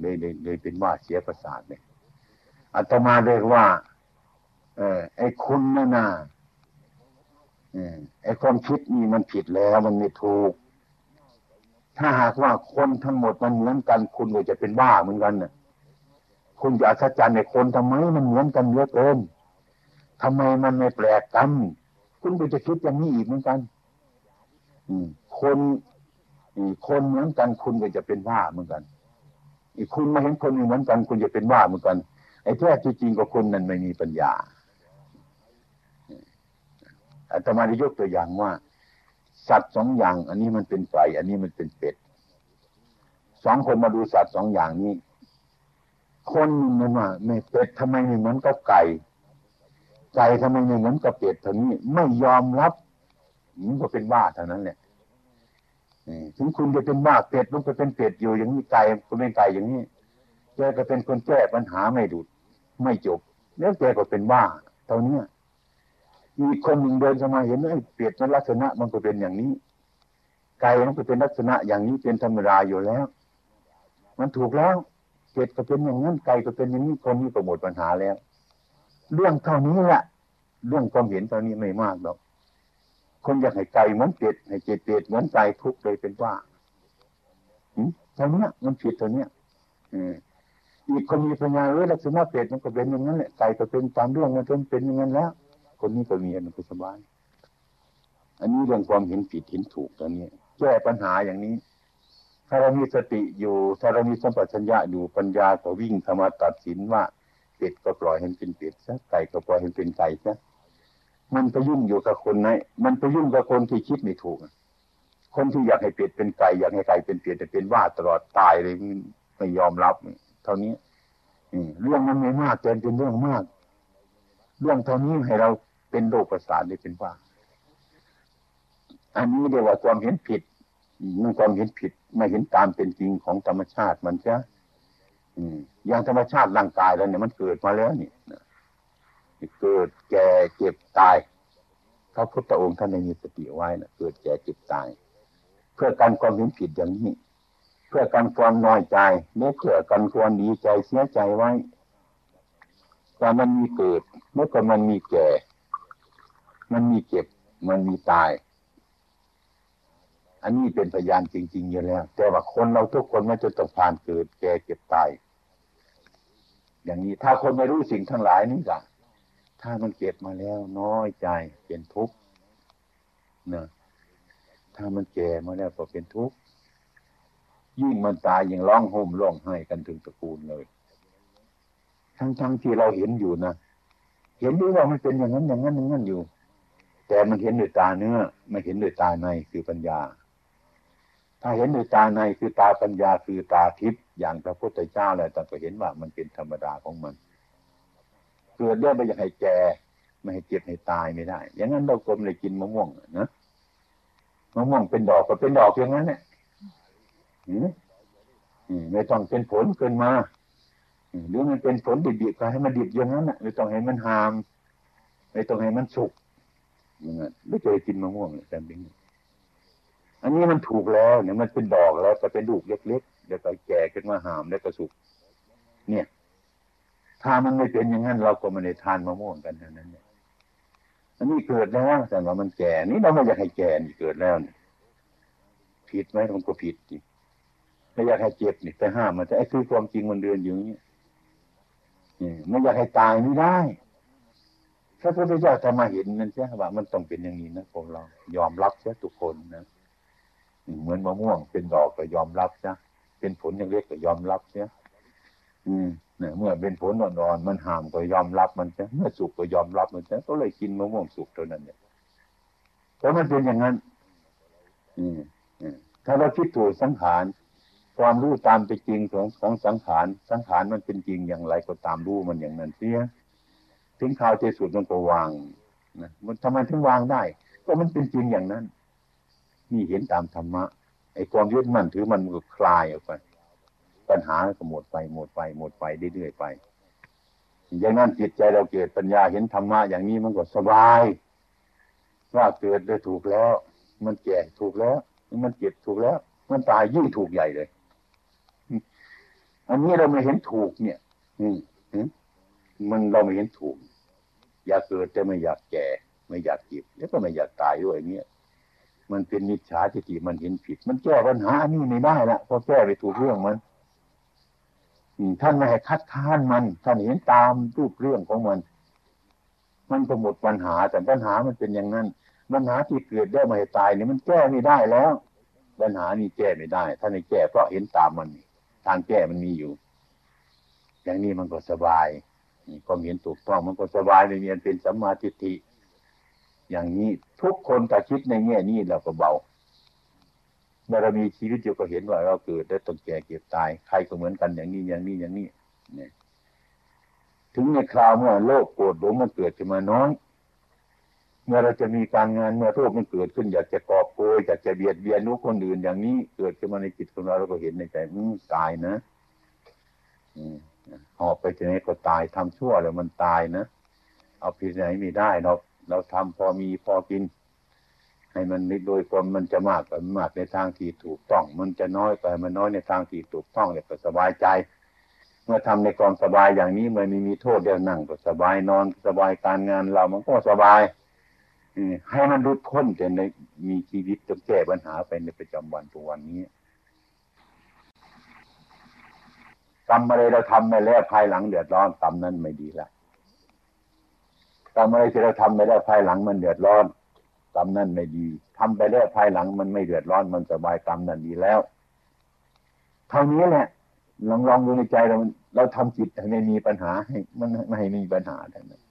A: เลยเลยเลยเป็นว่าเสียประสาทเนี่ยอาตมาเรียกว่า เออไอ้คุณนั่นน่ะ ไอ้ความคิดนี่มันผิดแล้วมันไม่ถูก ถ้าหากว่าคนทั้งหมดมันเหมือนกัน คุณก็จะเป็นบ้าเหมือนกันน่ะ คุณจะอัศจรรย์ในคนทำไมมันเหมือนกันเยอะเกินทำไมมันไม่แปลกกัน คุณก็จะคิดอย่างนี้อีกเหมือนกันคนคนเหมือนกัน คุณก็จะเป็นว่าเหมือนกันอีกคุณมาเห็นคนเหมือนกัน คุณจะเป็นว่าเหมือนกันไอ้แท้จริงก็คนนั้นไม่มีปัญญา อาตมาได้ยกตัวอย่างว่า สัตว์สองอย่าง อันนี้มันเป็นไก่อันนี้มันเป็นเป็ดสองคนมาดูสัตว์สองอย่างนี้ คนมันว่าไม่เป็ดทำไมไม่เหมือนกับไก่ไก่ทำไมไม่เหมือนกับเป็ดเท่านี้ไม่ยอมรับมันก็เป็นบ้าเท่านั้นแหละถึงคุณจะเป็นบ้าเป็ดมันก็เป็นเป็ดอยู่อย่างนี้ไก่ก็เป็นไก่อย่างนี้แกก็เป็นคนแก้ปัญหาไม่ดุดไม่จบแล้วแกก็เป็นบ้าเท่านี้ มีคนหนึ่งเดินเข้ามาเห็นไอ้เป็ดมันลักษณะมันก็เป็นอย่างนี้ไก่มันก็เป็นลักษณะอย่างนี้เป็นธรรมดาอยู่แล้ว มันถูกแล้วเป็ดก็เป็นอย่างนั้นไก่ก็เป็นอย่างนี้คนนี้ก็หมดปัญหาแล้ว เรื่องเท่านี้แหละเรื่องความเห็นเท่านี้ไม่มากหรอก คนอยากให้ไก่เหมือนเป็ดให้เจ็ดเป็ดเหมือนไก่ทุกเลยเป็นว่าเท่านี้มันผิดตัวเนี้ยอีกคนมีปัญญาเออลักษณะเป็ดมันก็เป็นอย่างนั้นแหละไก่ก็เป็นตามเรื่องมันเป็นอย่างนั้นแล้ว คนนี้ก็มีมันก็สบาย อันนี้เรื่องความเห็นผิดเห็นถูกตอนนี้แก้ปัญหาอย่างนี้ ถ้าเรามีสติอยู่ ถ้าเรามีสัมปชัญญะอยู่ปัญญาก็วิ่งเข้ามาตัดสินว่าเป็ดก็ปล่อยให้เป็นเป็ดซะไก่ก็ปล่อยให้เป็นไก่ซะมันไปยุ่งอยู่กับคนไหนมันไปยุ่งกับคนที่คิดไม่ถูกคนที่อยากให้เป็ดเป็นไก่อยากให้ไก่เป็นเป็ดแต่เป็นว่าตลอดตายเลยไม่ยอมรับเท่านี้เรื่องมันไม่มากแต่เป็นเรื่องมาก เรื่องเท่านี้ให้เรา เป็นโรคประสาทได้เป็นว่า อันนี้เรียกว่าความเห็นผิดมันความเห็นผิดไม่เห็นตามเป็นจริงของธรรมชาติมันจะอย่างธรรมชาติร่างกายเราเนี่ยมันเกิดมาแล้วนี่เกิดแก่เจ็บตายพระพุทธองค์ท่านในมีสติไว้นะเกิดแก่เจ็บตาย เพื่อการความเห็นผิดอย่างนี้ เพื่อการความน้อยใจและเพื่อการความดีใจเสียใจไว้ว่ามันมีเกิดเมื่อก่อนมันมีแก่ มันมีเจ็บ มันมีตาย อันนี้เป็นพยานจริง ๆ อยู่แล้ว แต่ว่าคนเราทุกคนไม่จะต้องผ่านเกิด แก่เจ็บตาย อย่างนี้ถ้าคนไม่รู้สิ่งทั้งหลายนี่ล่ะ ถ้ามันเก็บมาแล้ว น้อยใจเป็นทุกข์นะถ้ามันแก่มาแล้วก็เป็นทุกข์ยิ่งมันตายยิ่งร้องห่มร้องไห้กันถึงตระกูลเลย ทั้งๆทที่เราเห็นอยู่นะเห็นด้วยว่ามันเป็นอย่างนั้นอย่างนั้นอย่างนั้นอยู่ แต่มันเห็นด้วยตาเนื้อไม่เห็นด้วยตาในคือปัญญา ถ้าเห็นด้วยตาในคือตาปัญญาคือตาทิพย์อย่างพระพุทธเจ้าอะไรต่างก็เห็นว่ามันเป็นธรรมดาของมันเกิดเรื่องไม่อยากให้แก่ไม่ให้เจ็บให้ตายไม่ได้ อย่างนั้นเราก็ม่ได้กินมะม่วงนะมะม่วงเป็นดอกก็เป็นดอกอย่างนั้นแหละไม่ต้องเป็นผลเกินมาหรือมันเป็นผลดิบๆก็ให้มันดิบอย่างนั้นไม่ต้องให้มันหาม ไม่ต้องให้มันสุก อย่างนั้นไม่เคยกินมะม่วงแต่เป็นอันนี้มันถูกแล้วเนี่ยมันเป็นดอกแล้วก็เป็นลูกเล็กๆเดี๋ยวก็แก่ขึ้นมาหามแล้วก็สุก เนี่ย ถ้ามันไม่เป็นอย่างนั้น เราก็ไม่ได้ทานมะม่วงกันเท่านั้นเนี่ยอันนี้เกิดแล้วแต่ว่ามันแก่ นี่เราไม่อยากให้แก่นี่เกิดแล้วเนี่ยผิดไหมมันก็ผิดจิไม่อยากให้เจ็บนี่ไปห้ามมันแต่ไอ้คือความจริงมันเดินอยู่อย่างนี้ไม่อยากให้ตายไม่ได้ พระพุทธเจ้าจะมาเห็นนั่นใช่ไหมว่ามันต้องเป็นอย่างนี้นะพวกเรายอมรับเสียทุกคนนะเหมือนมะม่วงเป็นดอกก็ยอมรับนะเป็นผลอย่างเล็กก็ยอมรับเสียอืมเนี่ยเมื่อเป็นผลอ่อนๆมันห้ามก็ยอมรับมันจะเมื่อสุกก็ยอมรับมันจะก็เลยกินมะม่วงสุกเท่านั้นเนี่ยเพราะมันเป็นอย่างนั้น อืมถ้าเราคิดถูกสังขารความรู้ตามเป็นจริงของของสังขาร สังขารมันเป็นจริงอย่างไรก็ตามรู้มันอย่างนั้นเสีย ถึงข่าวที่สุดมันก็วางนะมันทำไมถึงวางได้ ก็มันเป็นจริงอย่างนั้น นี่เห็นตามธรรมะไอ้ความยึดมั่นถือมันก็คลายออกไป ปัญหาก็หมดไปหมดไปหมดไปเรื่อยๆไปอย่างนั้นจิตใจเราเกิดปัญญาเห็นธรรมะอย่างนี้มันก็สบาย ว่าเกิดได้ถูกแล้ว มันแก่ถูกแล้ว มันเจ็บถูกแล้ว มันตายยิ่งถูกใหญ่เลย อันนี้เราไม่เห็นถูกเนี่ย อืมมันเราไม่เห็นถูก อยากเกิดแต่ไม่อยากแก่ ไม่อยากจ็บแล้วก็ไม่อยากตายด้วยเนี่ยมันเป็นนิจฉาทิฏฐิมันเห็นผิด มันแก้ปัญหานนี้ไม่ได้ละพอแก้ไปถูกเรื่องมันท่านไม่ให้คัดค้านมัน ท่านเห็นตามรูปเรื่องของมัน มันก็หมดปัญหาแต่ปัญหามันเป็นอย่างนั้นปัญหาที่เกิดได้มาให้ตายเนี่มันแก้ไม่ได้แล้ว ปัญหานี่แก้ไม่ได้ ท่านให้แก้เพราะเห็นตามมันทางแก้มันมีอยู่ อย่างนี้มันก็สบาย ความเห็นถูกต้องมันก็สบายเลยเรียนเป็นสัมมาทิฏฐิอย่างนี้ทุกคนแต่คิดในแง่นี้เราก็เบาเมื่อเรามีชีวิตอยู่ก็เห็นว่าเราเกิดได้ต้องแก่เก็บตาย ใครก็เหมือนกันอย่างนี้อย่างนี้อย่างนี้เนี่ยถึงในคราวเมื่อโลกโกรธหลงมันเกิดขึ้นมาน้อย เมื่อเราจะมีการงานเมื่อโทษมันเกิดขึ้น อยากจะกอบโกยอยากจะเบียดเบียนนุคนอื่นอย่างนี้ เกิดขึ้นมาในจิตของเราเราก็เห็นในใจอืมตายนะ หอบไปที่ไหนก็ตายทำชั่วแล้วมันตายนะเอาผิดไหนไม่ได้เราเราทำพอมีพอกิน ให้มันโดยความมันจะมากก็มากในทางที่ถูกต้อง มันจะน้อยไปมันน้อยในทางที่ถูกต้องเนี่ยก็สบายใจ เมื่อทำในความสบายอย่างนี้มันไม่มีโทษเดียวนั่งก็สบายนอนสบายการงานเรามันก็สบายให้มันรุดพ้นแต่ในมีชีวิตจะแก้ปัญหาไปในประจำวันทุกวันนี้ กรรมอะไรเราทำไปแล้วภายหลังเดือดร้อนกรรมนั้นไม่ดีละกรรมอะไรที่เราทำไปแล้วภายหลังมันเดือดร้อนกรรมนั้นไม่ดีทำไปแล้วภายหลังมันไม่เดือดร้อนมันสบายกรรมนั้นดีแล้ว เท่านี้แหละลองลองดูในใจเราเราทำจิตให้ไม่มีปัญหาให้มันไม่ให้มีปัญหาแต่นั้น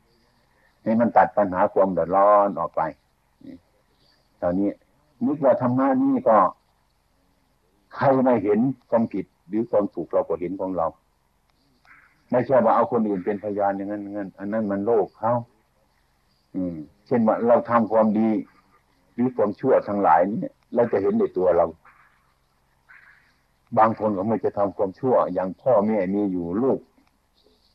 A: ให้มันตัดปัญหาความเดือดร้อนออกไปตอนนี้นึกว่าธรรมะนี่ก็ ใครไม่เห็นความผิด หรือความถูกเราก็เห็นของเรา ไม่ใช่ว่าเอาคนอื่นเป็นพยานอย่างนั้นงั้นอันนั้นมันโลกเขาอืม เช่นว่าเราทำความดี หรือความชั่วทั้งหลายนี่เราจะเห็นในตัวเรา บางคนก็ไม่จะทำความชั่ว อย่างพ่อแม่มีอยู่ลูก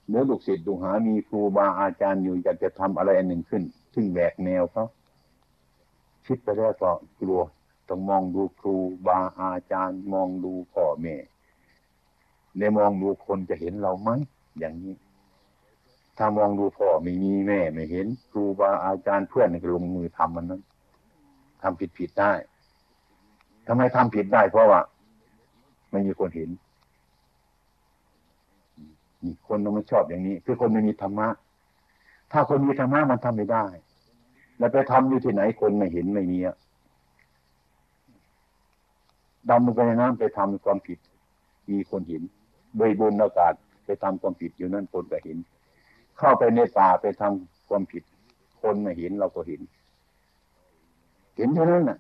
A: เนื้อลูกศิษย์ดูหา มีครูบาอาจารย์อยู่อยากจะทำอะไรอันหนึ่งขึ้น ซึ่งแหวกแนวเขาคิดไปแล้วก็กลัวต้องมองดูครูบาอาจารย์ มองดูพ่อแม่ ในมองดูคนจะเห็นเราไหมอย่างนี้ ถ้ามองดูพ่อไม่มีแม่ไม่เห็น ครูบาอาจารย์เพื่อนก็ลงมือทำมันนั้นทำผิดผิดได้ทำไมทำผิดได้ เพราะว่าไม่มีคนเห็นนี่คนมันไม่ชอบอย่างนี้ คือคนไม่มีธรรมะ ถ้าคนมีธรรมะมันทำไม่ได้ แล้วไปทำอยู่ที่ไหนคนไม่เห็นไม่มีอะดำลงไปในน้ำไปทำความผิด มีคนเห็น โดยบนอากาศไปทำความผิดอยู่นั่นคนก็เห็น เข้าไปในป่าไปทำความผิด คนไม่เห็นเราก็เห็น เห็นเท่านั้นน่ะ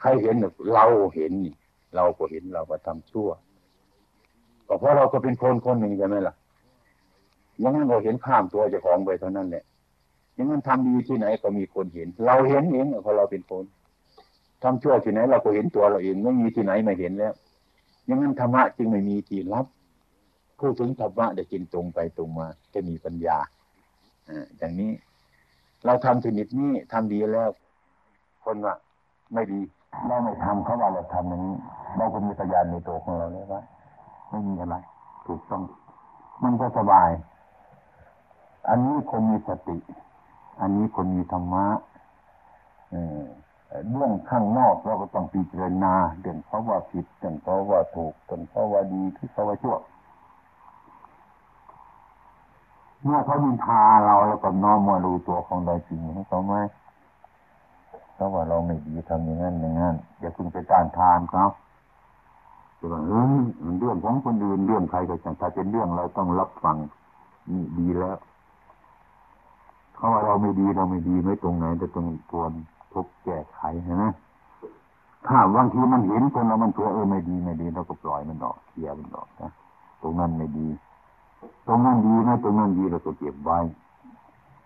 A: ใครเห็นเราเห็นเราก็เห็นเราก็ทำชั่วก็เพราะเราก็เป็นคนคนหนึ่งใช่ไหมล่ะยังงั้นเราเห็นข้ามตัวเจ้าของไปเท่านั้นแหละยังงั้นทำดีที่ไหนก็มีคนเห็น เราเห็นเองเพราะเราเป็นคนทำชั่วที่ไหนเราก็เห็นตัวเราเองไม่มีที่ไหนไม่เห็นแล้วยังงั้นธรรมะจึงไม่มีที่รับ พูดถึงธรรมะเดี๋ยวจินตรงไปตรงมา จะมีปัญญาอ่าอย่างนี้ เราทำชนิดนี้ทำดีแล้ว คนว่าไม่ดีเราไม่ทำเขาว่าเราทำอย่างนี้เราก็มีปัญญาในตัวของเราแล้วว่าไม่มีอะไร ถูกต้อง มันก็สบาย อันนี้คนมีสติ อันนี้คนมีธรรมะเรื่องข้างนอกเราก็ต้องพิจารณาเรื่องเขาว่าผิดเรื่องเขาว่าถูกเรื่องเขาว่าดีที่เขาว่าชั่ว เมื่อเขาดินทาเราแล้วก็น้อมมาดูตัวของเราจริงให้เขาไหมเขาว่าเราไม่ดีทำอย่างนั้นอย่างนั้นอย่าคุณไปต้านทานเขาจะว่าเออเรื่องของคนอื่นเรื่องใครก็ช่างถ้าเป็นเรื่องเราต้องรับฟังนี่ดีแล้วเขาว่าเราไม่ดีเราไม่ดีไม่ตรงไหน แต่ตรงควรทุกแก้ไขใช่ไหมถ้าบางทีมันเห็นคนเรามันตัวเออไม่ดีไม่ดีเราก็ปล่อยมันออกเคลียร์มันออกนะตรงนั้นไม่ดี ตรงนั้นดีนะตรงนั้นดีเราก็เก็บไว้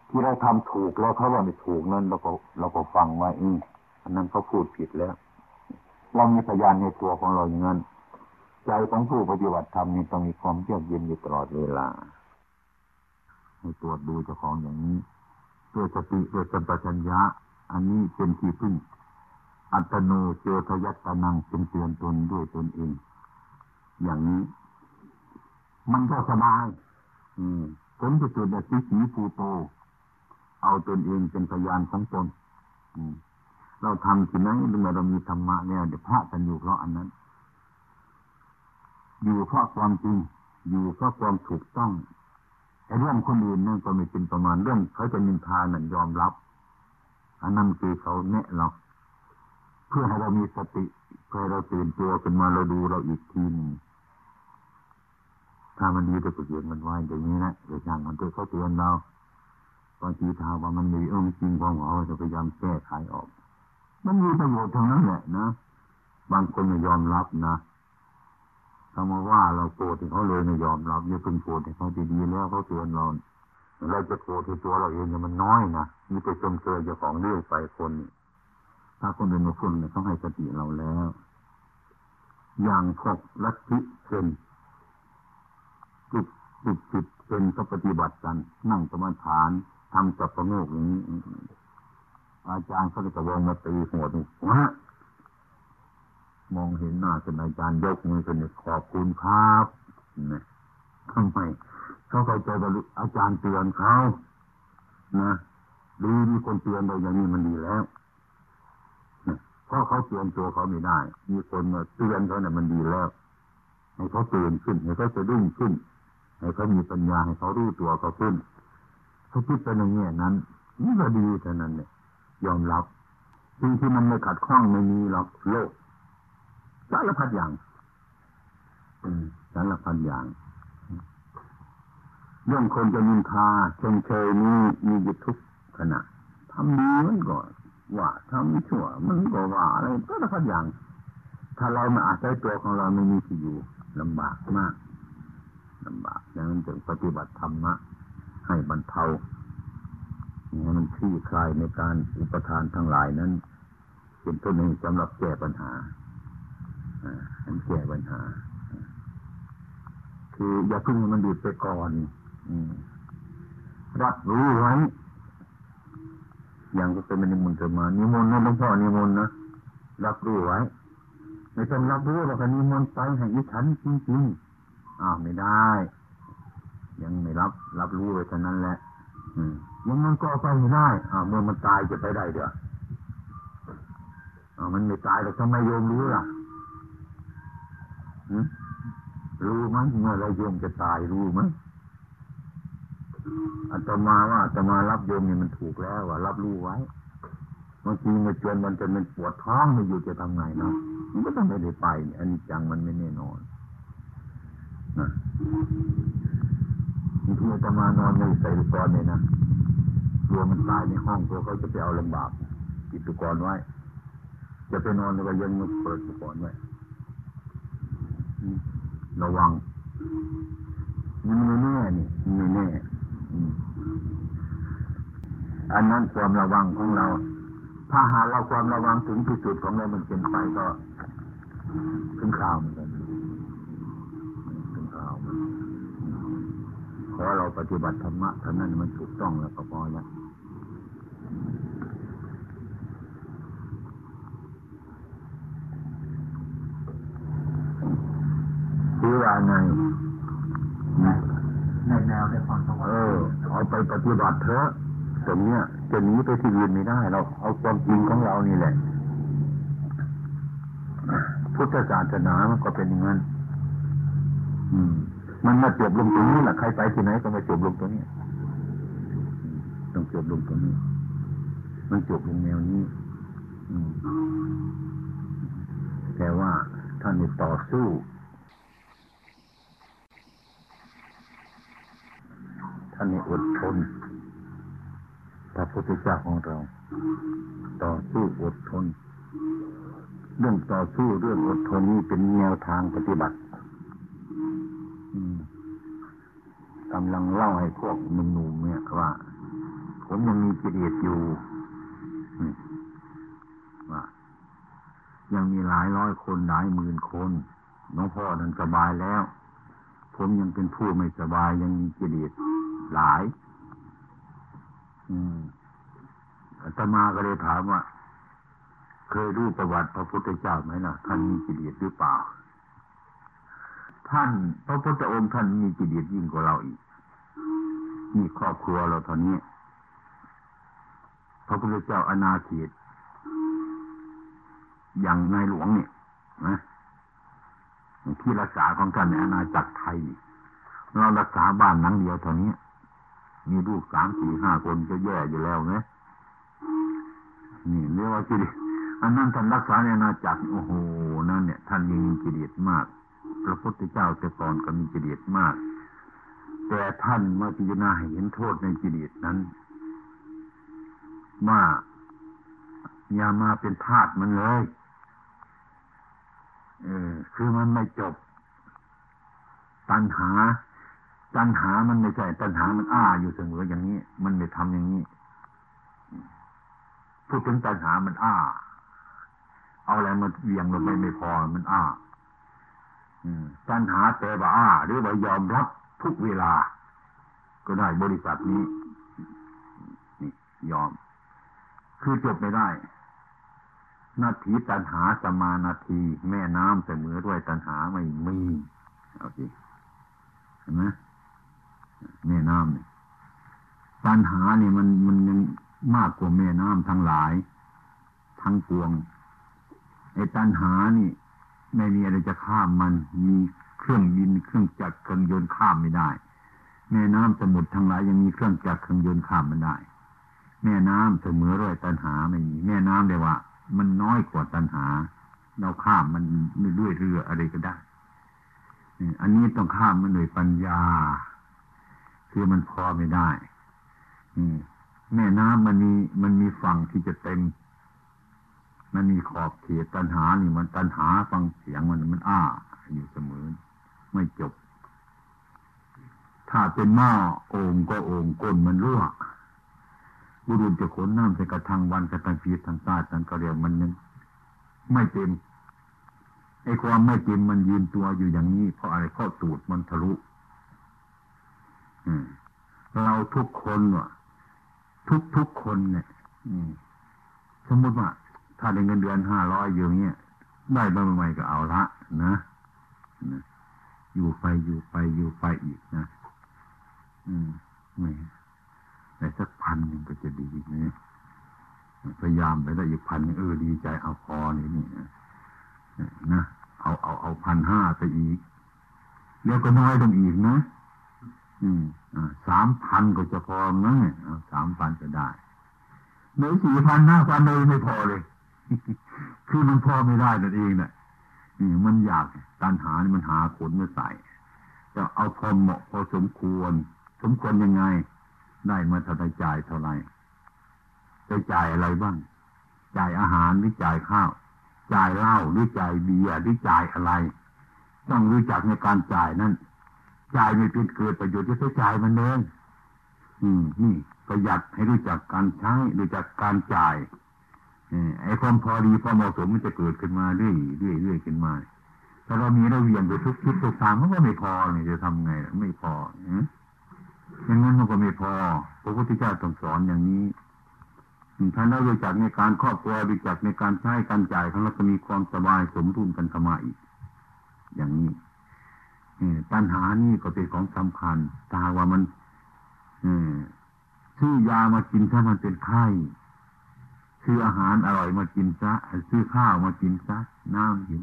A: ที่เราทำถูกแล้วเขาว่าไม่ถูกนั้นเราก็เราก็ฟังไว้อือันนั้นเขาพูดผิดแล้วเรามีพยานในตัวของเราอย่างนั้นใจของผู้ปฏิบัติธรรมนี่ต้องมีความเยือกเย็นอยู่ตลอดเวลาให้ตรวจดูเจ้าของอย่างนี้ด้วยสติด้วยสัมปชัญญะ อันนี้เป็นที่พึ่ง อัตโนเจทยัตนังเป็นเตือนตนด้วยตนเอง อย่างนี้ มันก็สบาย อืมผลจะเกิดแบบสีสีฟูโต เอาตนเองเป็นพยานของตน อืมเราทำสิ่งนั้นเมื่อเรามีธรรมะเนี่ยเดี๋ยวพระกันอยู่เพราะอันนั้น อยู่เพราะความจริง อยู่เพราะความถูกต้องไอ้เรื่องคนอื่นนั่นก็ไม่เป็นประมาณเรื่องเขาจะนินทานั่นยอมรับ อันนั้นคือเขาแนะเราเพื่อให้เรามีสติเพื่อเราตื่นตัวขึ้นมาเราดูเราอีกทีนึง ถ้ามันดีเราก็เยียนมันไว้อย่างนี้นะเดี๋ยวอย่างมันจะเขาเตือนเราบางทีถามว่ามันมีเออจริงของเขาจะพยายามแก้ไขออก มันมีประโยชน์ทั้งนั้นแหละนะบางคนไม่ยอมรับนะถ้ามาว่าเราโกรธเขาเลยไม่ยอมรับอย่าเพิ่งโกรธเขาดีๆแล้วเขาเตือนเราเราจะโกรธตัวเราเองเนี่ยมันน้อยนะมีไปชมเชยเจ้าของเรื่องไปคนถ้าคนเป็นมาฝุ่นเนี่ยเขาให้สติเราแล้ว อย่างพวกลัทธิเช่น จิตจิตจิตเป็นก็ปฏิบัติกัน นั่งสมาทานทำจับประโงกอย่างนี้ อาจารย์เขาจะวงมาตีหัวดูวะมองเห็นหน้าเป็นอาจารย์ยกมือเป็นขอบคุณครับนะทำไมเขาเข้าใจว่าอาจารย์เตือนเขานะดีมีคนเตือนเราอย่างนี้มันดีแล้วเพราะเขาเตือนตัวเขาไม่ได้ มีคนมาเตือนเขาเนี่ยมันดีแล้ว ให้เขาตื่นขึ้นให้เขาจะดุ้งขึ้น ให้เขามีปัญญาให้เขารู้ตัวเขาขึ้นเขาคิดไปในแง่นั้นนี่ก็ดีเท่านั้นเนี่ยยอมรับสิ่งที่มันไม่ขัดข้องไม่มีหรอกโลกสารพัดอย่างสารพัดอย่างเรื่องคนจะนินทาชมเชยนี้มีอยู่ทุกขณะทำดีมันก็ว่าทำชั่วมันก็ว่าอะไรสารพัดอย่าง ถ้าเรามาอาศัยตัวของเราไม่มีที่อยู่ลำบากมาก ลำบากดังนั้นจึงปฏิบัติธรรมะให้บรรเทาให้มันคลี่คลายในการอุปทานทั้งหลายนั้น เป็นต้นหนึ่งสำหรับแก้ปัญหาอ่าแก้ปัญหา คืออย่าพึ่งมันดูดไปก่อนรับรู้ไว้อย่างก็เป็นนิมนต์มานิมนต์นะหลวงพ่อนิมนต์นะรับรู้ไว้ไม่ต้องรับรู้หรอกนิมนต์ไปให้ยิฉันจริงๆ อ้าวไม่ได้ ยังไม่รับ รับรู้ไว้เท่านั้นแหละยังงั้นก็ไปไม่ได้อ้าวเมื่อมันตายจะไปได้เดี๋ยวอ้าวมันไม่ตายแต่ทำไมโยมรู้ล่ะรู้ไหมเมื่อไรโยมจะตายรู้ไหมอาตมาว่าอาตมารับโยมนี่มันถูกแล้วว่ารับรู้ไว้บางทีมาจนมันจะเป็นปวดท้องไม่อยู่จะทำไงเนาะมันก็ต้องไม่ได้ไปอันนี้จังมันไม่แน่นอน บางทีอาตมานอนไม่ใส่ลูกกรเลยนะตัวมันตายในห้องตัวเขาจะไปเอาลำบากปิดลูกกรไว้ จะไปนอนในก็ยังมันเปิดลูกกรไว้ระวังมันไม่แน่นี่ไม่แน่อันนั้นความระวังของเรา ถ้าหาเราความระวังถึงที่สุดของเรามันเป็นไปก็ถึงข่าวมือนกันถึงข่าว ขอเราปฏิบัติธรรมะเท่านั้นมันถูกต้องแล้วก็พอแล้วคือว่าไง
B: ในแนวในความสว่างเอ
A: อเอาไปปฏิบัติเถอะตรงเนี้ยจะหนีไปที่อื่นไม่ได้เราเอาความจริงของเรานี่แหละ พุทธศาสนามันก็เป็นอย่างนั้นอืม มันมาจบลงตรงนี้แหละใครไปที่ไหนก็มาจบลงตรงนี้ต้องจบลงตรงนี้ มันจบลงแนวนี้แต่ว่าท่านต่อสู้ ท่านนี้อดทนพระพุทธเจ้าของเรา ต่อสู้อดทน เรื่องต่อสู้เรื่องอดทนนี้เป็นแนวทางปฏิบัติ กำลังเล่าให้พวกหนุ่มๆเนี่ยว่า ผมยังมีกิเลสอยู่ว่ายังมีหลายร้อยคนหลายหมื่นคนน้องพ่อนั้นสบายแล้ว ผมยังเป็นผู้ไม่สบายยังมีกิเลสหลาย อืมอาตมาก็เลยถามว่า เคยรู้ประวัติพระพุทธเจ้าไหมนะท่านมีจิเดียดหรือเปล่า ท่านพระพุทธองค์ท่านมีจิตเดียดยิ่งกว่าเราอีกมีครอบครัวเราตอนนี้พระพุทธเจ้าอนาเขตอย่างในหลวงเนี่ยนะที่รักษาของท่านในอาณาจักรไทย เรารักษาบ้านหลังเดียวเท่านี้ มีลูกสามสี่ห้าคนก็แย่อยู่แล้วไงนี่เรียกว่ากิเลสอันนั้นท่านรักษาในนาณาจักรโอ้โหนั่นเนี่ย ท่านมีกิเลสมาก ระพุทธเจ้าแต่ก่อนก็มีกิเลสมาก แต่ท่านมาพิจารณาเห็นโทษในกิเลสนั้นว่าอย่ามาเป็นทาสมันเลยเออคือมันไม่จบ ตัณหา ตัณหามันไม่ใช่ตัณหามันอ้าอยู่เสมออย่างนี้ มันไม่ทำอย่างนี้พูดถึงตัณหามันอ้า เอาอะไรมาเวียงลงไปไม่พอมันอ้า ตัณหาแต่ว่าหรือว่ายอมรับทุกเวลา ก็ได้บริษัทนี้ นี่ยอม คือจบไม่ได้ นาทีตันหาสมานาที แม่น้ำเสมอด้วยตันหาไม่มีเอาสิเห็นไหมแม่น้ำเนี่ยตันหาเนี่ยมันมันยังมากกว่าแม่น้ำทั้งหลาย ทั้งปวงไอ้ตันหานี่ ไม่มีอะไรจะข้ามมัน มีเครื่องบินเครื่องจักรเครื่องยนต์ข้ามไม่ได้ แม่น้ำสมุทรทั้งหลายยังมีเครื่องจักรเครื่องยนต์ข้ามมันได้ แม่น้ำเสมอด้วยตันหาไม่มีแม่น้ำเดียว่า มันน้อยกว่าตัณหา เราข้ามมันด้วยเรืออะไรก็ได้อันนี้ต้องข้ามมันด้วยปัญญา คือมันพอไม่ได้แม่น้ำมันมีมันมีฝั่งที่จะเต็ม มันมีขอบเขตตัณหานี่มันตัณหาฟังเสียงมันมันอ้าอยู่เสมอ ไม่จบ ถ้าเป็นหม้อโอ่งก็โอ่งก้นมันรั่วบุรุษจะขนน้ำใส่กระทังวันกระทังฟีทางใต้ทางกระเรียมันยังไม่เต็มไอ้ความไม่เต็มมันยืนตัวอยู่อย่างนี้ เพราะอะไรเพราะตูดมันทะลุเราทุกคนว่ะทุกทุกคนเนี่ยสมมติว่า ถ้าได้เงินเดือนห้าร้อยอยู่เนี้ยได้บ้างไหม่ก็เอาละนะอยู่ไปอยู่ไปอยู่ไปอีกนะ อืมไม่สักพันหนึ่งก็จะดีนี่พยายามไปได้อีกพันเออดีใจเอาพอนี่นี่นะเอาเอาเอาพันห้าไปอีกแล้วก็น้อยลงอีกนะ อืมอ่าสามพันก็จะพอนะสามพันจะได้เนื้อสี่พันห้าพันเลยไม่พอเลย คือมันพอไม่ได้นั่นเองนะนี่มันอยากการหานี่มันหาขนมาใส่จะเอาพอเหมาะพอสมควร สมควรยังไง ได้มาเท่าไรจ่ายเท่าไรจะจ่ายอะไรบ้าง จ่ายอาหารหรือจ่ายข้าว จ่ายเหล้าหรือจ่ายเบียร์หรือจ่ายอะไร ต้องรู้จักในการจ่ายนั้นจ่ายไม่เป็นเกิดประโยชน์จะต้องจ่ายมันเองอืมนี่ประหยัดให้รู้จักการใช้รู้จักการจ่าย ไอ้ความพอดีพอเหมาะสมมันจะเกิดขึ้นมาเรื่อยเรื่อยเรื่อยขึ้นมาถ้าเรามีเราเวียนไปทุกทิศทุกทางมันก็ไม่พอเนี่ยจะทำไงไม่พออย่างนั้นมันก็ไม่พอพระพุทธเจ้าต้องสอนอย่างนี้ท่านได้รู้จักในการครอบครัวรู้จักในการใช้การจ่ายของเราจะมีความสบายสมดุลกันเข้ามาอีก อย่างนี้ปัญหานี่ก็เป็นของสำคัญตาว่ามันซื้อยามากินถ้ามันเป็นไข้ ซื้ออาหารอร่อยมากินซะซื้อข้าวมากินซะน้ำกิน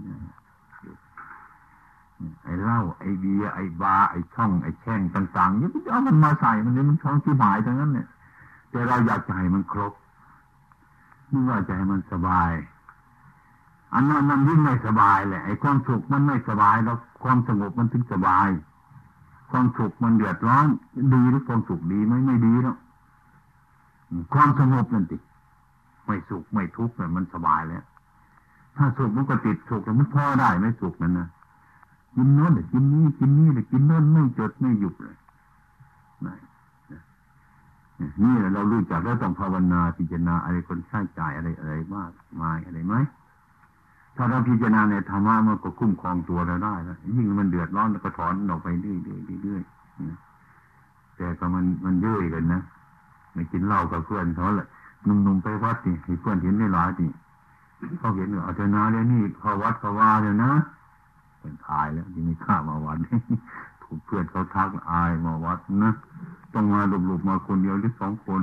A: ไอ้เหล้าไอ้เบียร์ไอ้บาไอ้ช่องไอ้แช่งต่างๆนี่เอามันมาใส่มันเนี่ยมันช่องที่หมายทั้งนั้นเนี่ยแต่เราอยากจะให้มันครบนี่ว่าจะให้มันสบาย อันนั้นมันยิ่งไม่สบายแหละไอ้ความสุขมันไม่สบายแล้วความสงบมันถึงสบาย ความสุขมันเดือดร้อน ดีหรือความสุขดีไหมไม่ดีแล้วความสงบนั่นติ ไม่สุขไม่ทุกข์เนี่ยมันสบายแล้ว ถ้าสุขมันก็ติดสุขแล้วมันพอได้ไม่สุขนั่นนะกินโน้นกินนี้กินนี้เลยกินโน้นไม่จดไม่หยุดเลยนี่เรารู้จักแล้วต้องภาวนาพิจารณาอะไรคนใช้จ่ายอะไรอะไรมากมายอะไรไหมถ้าเราพิจารณาในธรรมะมันก็คุ้มครองตัวเราได้แล้วยิ่งมันเดือดร้อนก็ถอนออกไปเรื่อยเรื่อยเรื่อยแต่ก็มันมันเยอยกันนะไม่กินเหล้ากับเพื่อนเขาแหละ หนุ่มๆไปวัดนี่เพื่อนเห็นได้หลายนี่เขาเห็นเอาเถอะนะเดี๋ยวนี้เขาวัดเขาว่าเดี๋ยวนะเป็นอายแล้วที่ไม่ข้ามาวัดถูกเพื่อนเขาทักอายมาวัดนะต้องมาหลบๆมาคนเดียวหรือสองคน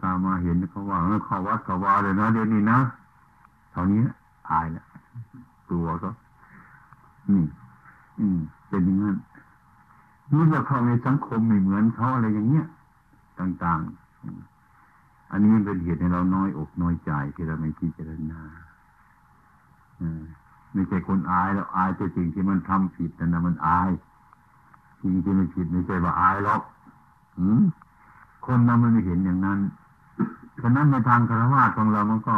A: ตามาเห็นเขาว่าเขาวัดเขาว่าเลยนะเดี๋ยวนี้นะเท่านี้อายแล้วตัวก็นี่ อืมเป็นอย่างนั้นนี่เราเข้าในสังคมไม่เหมือนเขาอะไรอย่างเงี้ยต่างๆ อันนี้เป็นเหตุให้เราน้อยอกน้อยใจที่เราไม่พิจารณาไม่ใช่คนอายแล้วอายแต่สิ่งที่มันทำผิดแต่นะมันอายสิ่งที่มันผิดไม่ใช่ว่าอายหรอกคนเรามันไม่เห็นอย่างนั้นฉะนั้นในทางคารวะของเรามันก็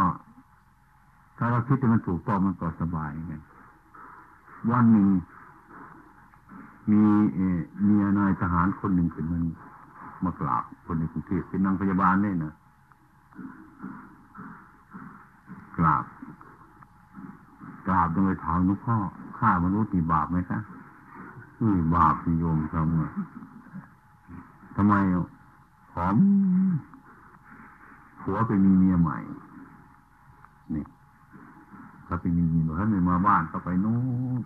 A: ถ้าเราคิดว่มันถูกต้องมันก็สบายไงวันหนึ่งมีเอมีนายทหารคนหนึ่งเป็นมันมากราบคนในกรุงเทพเป็นนางพยาบาลเนี่ยนะ กราบ กราบโดยถามลวงพ่อฆ่ามนุษย์มีบาปไหมคะอืบาปโยมทำไงทำไมผอมผัวไปมีเมียใหม่ นี่เขาไปมีเมียเขาไม่มาบ้านเขาไปโน้น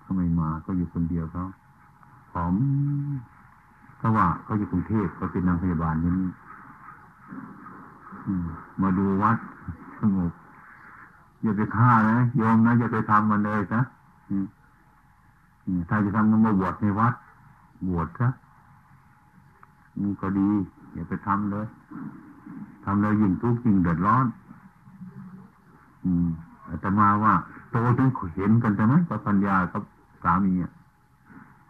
A: เขาไม่มาเขาอยู่คนเดียวเขาผอมเพราะว่าเขาอยู่กรุงเทพเขาเป็นนางพยาบาลนี่ มาดูวัดสงบอย่าไปฆ่านะโยมนะอย่าไปทำมันเลยนะถ้าจะทำมันมาบวชในวัด บวชซะนี่ก็ดี อย่าไปทำเลยทำแล้วยิ่งทุกข์ยิ่งเดือดร้อน อืมอาตมาว่าโตจนเห็นกันใช่ไหมกับปัญญากับสามีอะ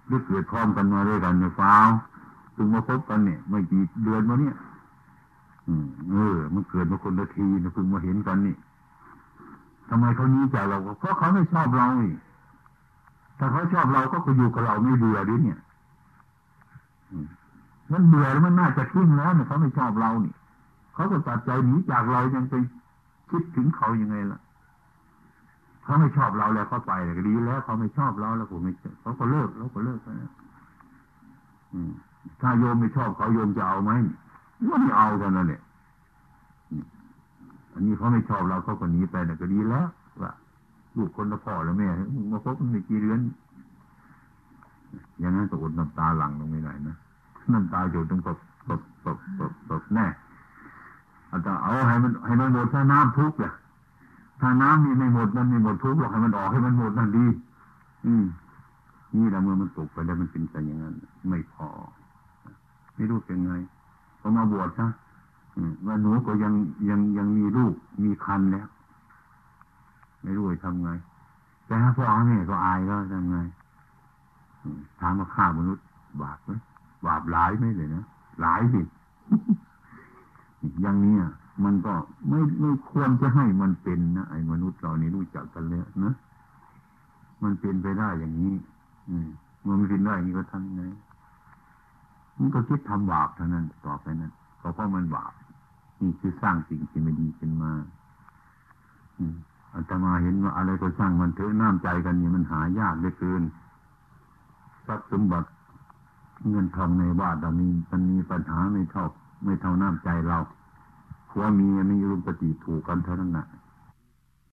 A: รือเกิดพร้อมกันมาด้วยกันในฟ้าถึงมาพบกันเนี่ยไม่กี่เดือนมาเนี่ย เออ มันเกิดมาคนละทีนะเพิ่งมาเห็นกันนี่ทำไมเขานี้จากเรา เพราะเขาไม่ชอบเรานี่ถ้าเขาชอบเราก็คืออยู่กับเราไม่เบื่อดิเนี่ยมันเบื่อแล้วมันน่าจะทิ้งแล้วเนี่ยเขาไม่ชอบเรานี่เขาก็ตัดใจหนีจากเรายังไปคิดถึงเขายังไงล่ะเขาไม่ชอบเราแล้วเขาไปเลยดีแล้วเขาไม่ชอบเราแล้วผมไม่เขาก็เลิกแล้วก็เลิกไปถ้าโยมไม่ชอบเขาโยมจะเอาไหม ก็ไม่เอากันนั่นแหละอันนี้เขาไม่ชอบเราเขาก็หนีไปแต่ก็ดีแล้วว่าลูกคนละพ่อล้วแม่มาพบกันไม่กี่เดือนอย่างนั้นก็อดน้ำตาหลั่งลงไม่ได้นะน้ำตาหยดต้องตบตบตบตบตบแน่อาจจะเอาให้มันให้มันหมดถ้าน้ำทุกข์อะถ้าน้ำมีไม่หมดมันม่หมดทุกข์หรอกให้มันออกให้มันหมดนั่นดี อืมนี่แหละเมื่อมันตกไปแล้วมันเป็นไปอย่างนั้น ไม่พอ ไม่รู้เป็นไง พอมาบวชซะว่าหนูก็ยังยังยังมีลูกมีคันแล้ว ไม่รู้จะทำไง แต่ถ้าพ่อแม่ก็อายก็ทำไงถามว่าฆ่ามนุษย์ บาปไหมบาปหลายไหมเลยนะหลายสิอย่างนี้มันก็ไม่ไม่ควรจะให้มันเป็นนะไอ้มนุษย์เรานี่รู้จักกันเลยนะมันเป็นไปได้อย่างนี้ อืมมันเป็นได้อย่างนี้ก็ทำไง มันก็คิดทำบาปเท่านั้นต่อไปนั้นก็เพราะมันบาปนี่คือสร้างสิ่งที่ไม่ดีขึ้นมาอืมอาตมาเห็นว่าอะไรก็สร้างมันเถอะน้ำใจกันนี่มันหายากเหลือเกินทรัพย์สมบัติเงินทองในบ้านเรามีมันมีปัญหาไม่เท่า ไม่เท่าน้ำใจเราผัวเมียมีรุมปฏิถูกกันเท่านั้นนะ